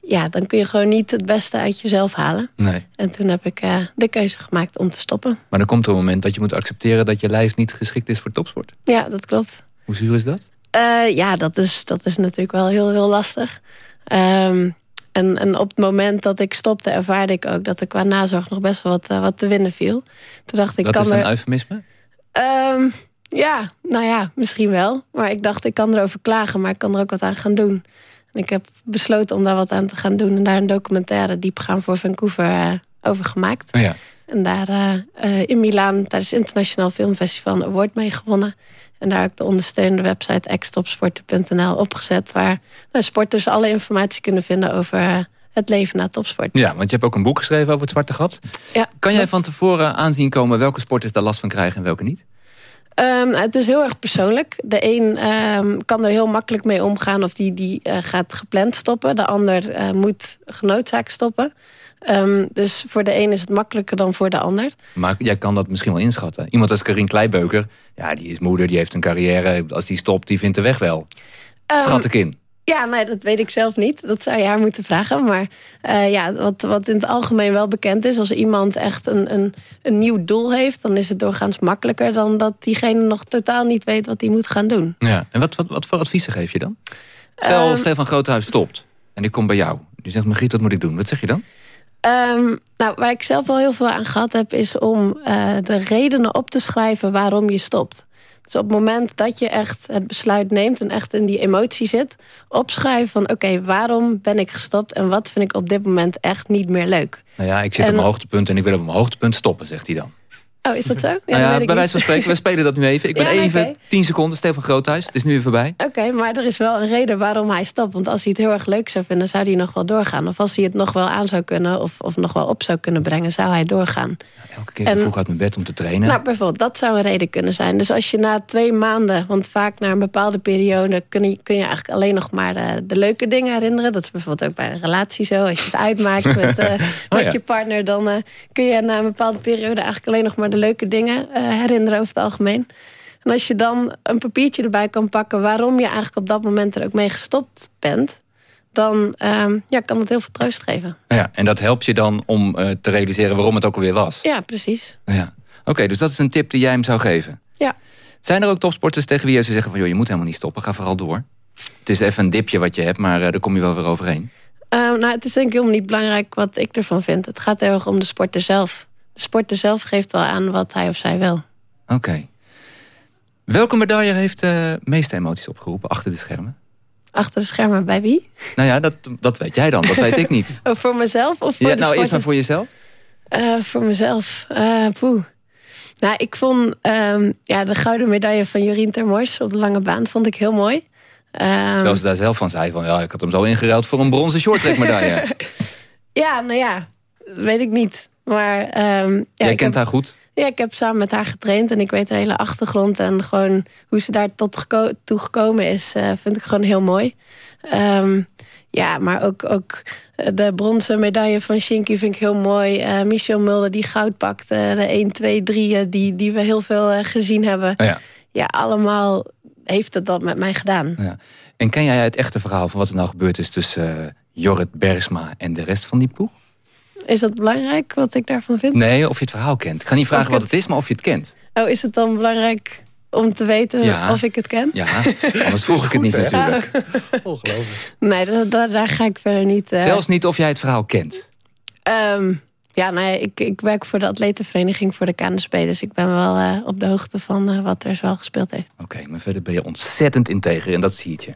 ja, dan kun je gewoon niet het beste uit jezelf halen. Nee. En toen heb ik de keuze gemaakt om te stoppen. Maar dan komt er een moment dat je moet accepteren... dat je lijf niet geschikt is voor topsport. Ja, dat klopt. Hoe zuur is dat? ja, dat is, dat is natuurlijk wel heel, heel lastig. Um, En, en, op het moment dat ik stopte, ervaarde ik ook dat er qua nazorg nog best wel wat, uh, wat te winnen viel. Toen dacht ik, kan is er... een eufemisme? Um, Ja, nou ja, misschien wel. Maar ik dacht, ik kan erover klagen, maar ik kan er ook wat aan gaan doen. En ik heb besloten om daar wat aan te gaan doen. En daar een documentaire diepgaan voor Vancouver uh, over gemaakt. Oh ja. En daar uh, in Milaan tijdens het Internationaal Filmfestival een award mee gewonnen. En daar ook de ondersteunende website extopsporter.nl opgezet. Waar nou, sporters alle informatie kunnen vinden over het leven na topsport. Ja, want je hebt ook een boek geschreven over het zwarte gat. Ja, kan jij van tevoren aanzien komen welke sporters daar last van krijgen en welke niet? Um, het is heel erg persoonlijk. De een um, kan er heel makkelijk mee omgaan of die, die uh, gaat gepland stoppen. De ander uh, moet genoodzaakt stoppen. Um, dus voor de een is het makkelijker dan voor de ander. Maar jij kan dat misschien wel inschatten. Iemand als Karin Kleibeuker, ja, die is moeder, die heeft een carrière. Als die stopt, die vindt de weg wel. Schat ik in. Ja, nee, dat weet ik zelf niet. Dat zou je haar moeten vragen. Maar uh, ja, wat, wat in het algemeen wel bekend is... als iemand echt een, een, een nieuw doel heeft... dan is het doorgaans makkelijker dan dat diegene nog totaal niet weet... wat hij moet gaan doen. Ja, en wat, wat, wat voor adviezen geef je dan? Stel, um, Stefan Groothuis stopt en die komt bij jou. Die zegt, Margriet, wat moet ik doen? Wat zeg je dan? Um, nou, waar ik zelf wel heel veel aan gehad heb... is om uh, de redenen op te schrijven waarom je stopt. Dus op het moment dat je echt het besluit neemt... en echt in die emotie zit... opschrijven van oké, waarom ben ik gestopt... en wat vind ik op dit moment echt niet meer leuk. Nou ja, ik zit en, op mijn hoogtepunt en ik wil op mijn hoogtepunt stoppen, zegt hij dan. Oh, is dat zo? Ja, nou ja, bij wijze van spreken, we spelen dat nu even. Ik ben ja, even okay. 10 seconden, Stefan Groothuis. Het is nu weer voorbij. Oké, okay, maar er is wel een reden waarom hij stopt. Want als hij het heel erg leuk zou vinden, zou hij nog wel doorgaan. Of als hij het nog wel aan zou kunnen, of, of nog wel op zou kunnen brengen, zou hij doorgaan. Elke keer zo vroeg uit mijn bed om te trainen. Nou, bijvoorbeeld, dat zou een reden kunnen zijn. Dus als je na twee maanden, want vaak na een bepaalde periode... kun je, kun je eigenlijk alleen nog maar de, de leuke dingen herinneren. Dat is bijvoorbeeld ook bij een relatie zo. Als je het uitmaakt met, uh, met je partner... dan uh, kun je na een bepaalde periode eigenlijk alleen nog maar de leuke dingen uh, herinneren over het algemeen. En als je dan een papiertje erbij kan pakken... waarom je eigenlijk op dat moment er ook mee gestopt bent... dan um, ja, kan het heel veel troost geven. Ja, en dat helpt je dan om uh, te realiseren waarom het ook alweer was? Ja, precies. Ja. Oké, okay, dus dat is een tip die jij hem zou geven? Ja. Zijn er ook topsporters tegen wie je zou zeggen van... joh, je moet helemaal niet stoppen, ga vooral door? Het is even een dipje wat je hebt, maar uh, daar kom je wel weer overheen. Uh, nou, het is denk ik helemaal niet belangrijk wat ik ervan vind. Het gaat heel erg om de sporter zelf. Sporter zelf geeft wel aan wat hij of zij wil. Oké. Okay. Welke medaille heeft de meeste emoties opgeroepen achter de schermen? Achter de schermen bij wie? Nou ja, dat, dat weet jij dan. Dat weet ik niet. oh, voor mezelf of voor ja, Nou, eerst maar voor jezelf. Uh, voor mezelf. Uh, poeh. Nou, ik vond um, ja, de gouden medaille van Jorien Termors op de lange baan vond ik heel mooi. Um, Terwijl ze daar zelf van zei van ja, ik had hem zo ingeruild voor een bronzen shorttrack medaille. ja, nou ja, weet ik niet. Maar, um, ja, Jij kent heb, haar goed? Ja, ik heb samen met haar getraind en ik weet de hele achtergrond. En gewoon hoe ze daar tot geko toe gekomen is, uh, vind ik gewoon heel mooi. Um, ja, maar ook, ook de bronzen medaille van Shinky vind ik heel mooi. Uh, Michel Mulder die goud pakte. De 1, 2, 3 die, die we heel veel gezien hebben. Oh ja. ja, allemaal heeft het dat met mij gedaan. Ja. En ken jij het echte verhaal van wat er nou gebeurd is... tussen Jorrit Bergsma en de rest van die ploeg? Is dat belangrijk, wat ik daarvan vind? Nee, of je het verhaal kent. Ik ga niet vragen of wat het is, maar of je het kent. Oh, is het dan belangrijk om te weten ja. of ik het ken? Ja, anders vroeg ik het niet natuurlijk. Ongelooflijk. Nee, daar, daar, daar, ga ik verder niet... Uh... Zelfs niet of jij het verhaal kent? Um, ja, nee, ik, ik werk voor de atletenvereniging voor de KNSB. Dus ik ben wel uh, op de hoogte van uh, wat er zo gespeeld heeft. Oké, okay, maar verder ben je ontzettend integer en dat zie je.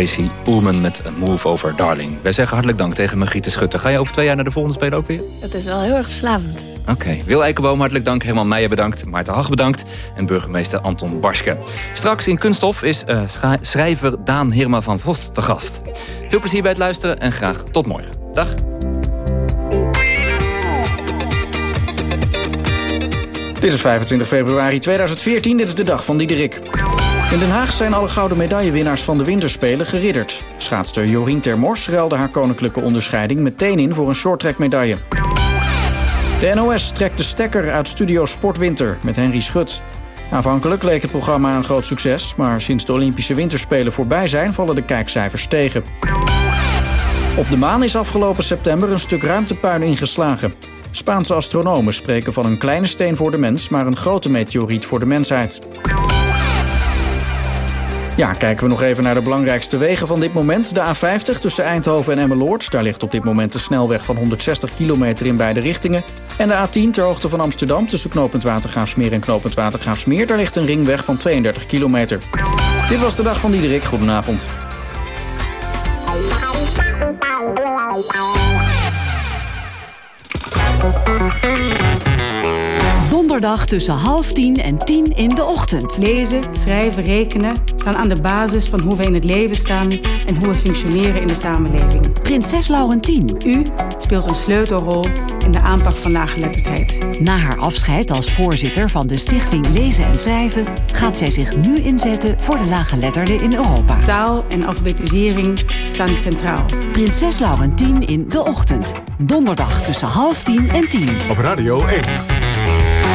Tracy Ullman met een Move Over Darling. Wij zeggen hartelijk dank tegen Margriete Schutter. Ga je over twee jaar naar de volgende spelen ook weer? Dat is wel heel erg verslavend. Oké, Wil Eikenboom hartelijk dank, Herman Meijer bedankt, Maarten Hag bedankt en burgemeester Anton Barske. Straks in Kunststof is uh, schrijver Daan Hirma van Vost te gast. Veel plezier bij het luisteren en graag tot morgen. Dag. Dit is 25 februari 2014, dit is de dag van Diederik. In Den Haag zijn alle gouden medaillewinnaars van de winterspelen geridderd. Schaatster Jorien Termors ruilde haar koninklijke onderscheiding meteen in voor een shorttrack medaille. De NOS trekt de stekker uit Studio Sportwinter met Henry Schut. Aanvankelijk leek het programma een groot succes, maar sinds de Olympische Winterspelen voorbij zijn vallen de kijkcijfers tegen. Op de maan is afgelopen september een stuk ruimtepuin ingeslagen. Spaanse astronomen spreken van een kleine steen voor de mens, maar een grote meteoriet voor de mensheid. Ja, kijken we nog even naar de belangrijkste wegen van dit moment. De A50 tussen Eindhoven en Emmeloord. Daar ligt op dit moment de snelweg van 160 kilometer in beide richtingen. En de A10 ter hoogte van Amsterdam tussen knooppunt Watergraafsmeer en knooppunt Watergraafsmeer. Daar ligt een ringweg van 32 kilometer. Dit was de dag van Diederik. Goedenavond. Donderdag tussen half tien en tien in de ochtend. Lezen, schrijven, rekenen staan aan de basis van hoe we in het leven staan en hoe we functioneren in de samenleving. Prinses Laurentien. U speelt een sleutelrol in de aanpak van laaggeletterdheid. Na haar afscheid als voorzitter van de Stichting Lezen en Schrijven gaat zij zich nu inzetten voor de laaggeletterden in Europa. Taal en alfabetisering staan centraal. Prinses Laurentien in de ochtend. Donderdag tussen half tien en tien. Op Radio 1.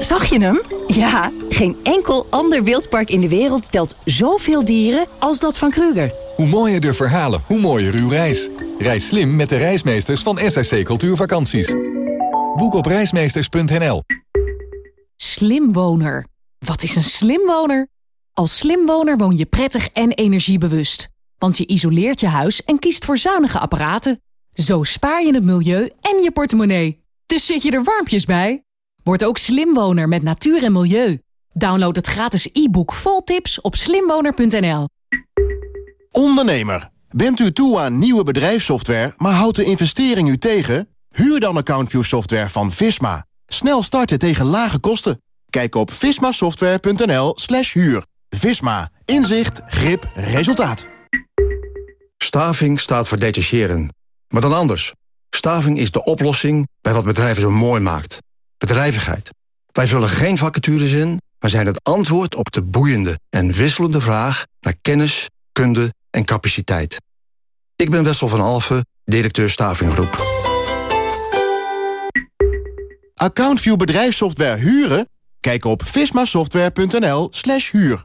Zag je hem? Ja, geen enkel ander wildpark in de wereld telt zoveel dieren als dat van Kruger. Hoe mooier de verhalen, hoe mooier uw reis. Reis slim met de reismeesters van SSC Cultuurvakanties. Boek op reismeesters.nl Slimwoner. Wat is een slimwoner? Als slimwoner woon je prettig en energiebewust. Want je isoleert je huis en kiest voor zuinige apparaten. Zo spaar je het milieu en je portemonnee. Dus zit je er warmpjes bij? Word ook slimwoner met natuur en milieu. Download het gratis e-book vol tips op slimwoner.nl. Ondernemer, bent u toe aan nieuwe bedrijfssoftware, maar houdt de investering u tegen? Huur dan AccountView software van Visma. Snel starten tegen lage kosten. Kijk op vismasoftware.nl slash huur. Visma. Inzicht, grip, resultaat. Staving staat voor detacheren. Maar dan anders. Staving is de oplossing bij wat bedrijven zo mooi maakt bedrijvigheid. Wij vullen geen vacatures in, maar zijn het antwoord op de boeiende en wisselende vraag naar kennis, kunde en capaciteit. Ik ben Wessel van Alfen, directeur Stavingroep. Accountview bedrijfssoftware huren? Kijk op vismasoftware.nl slash huur.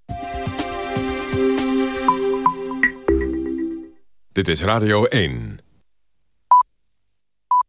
Dit is Radio 1.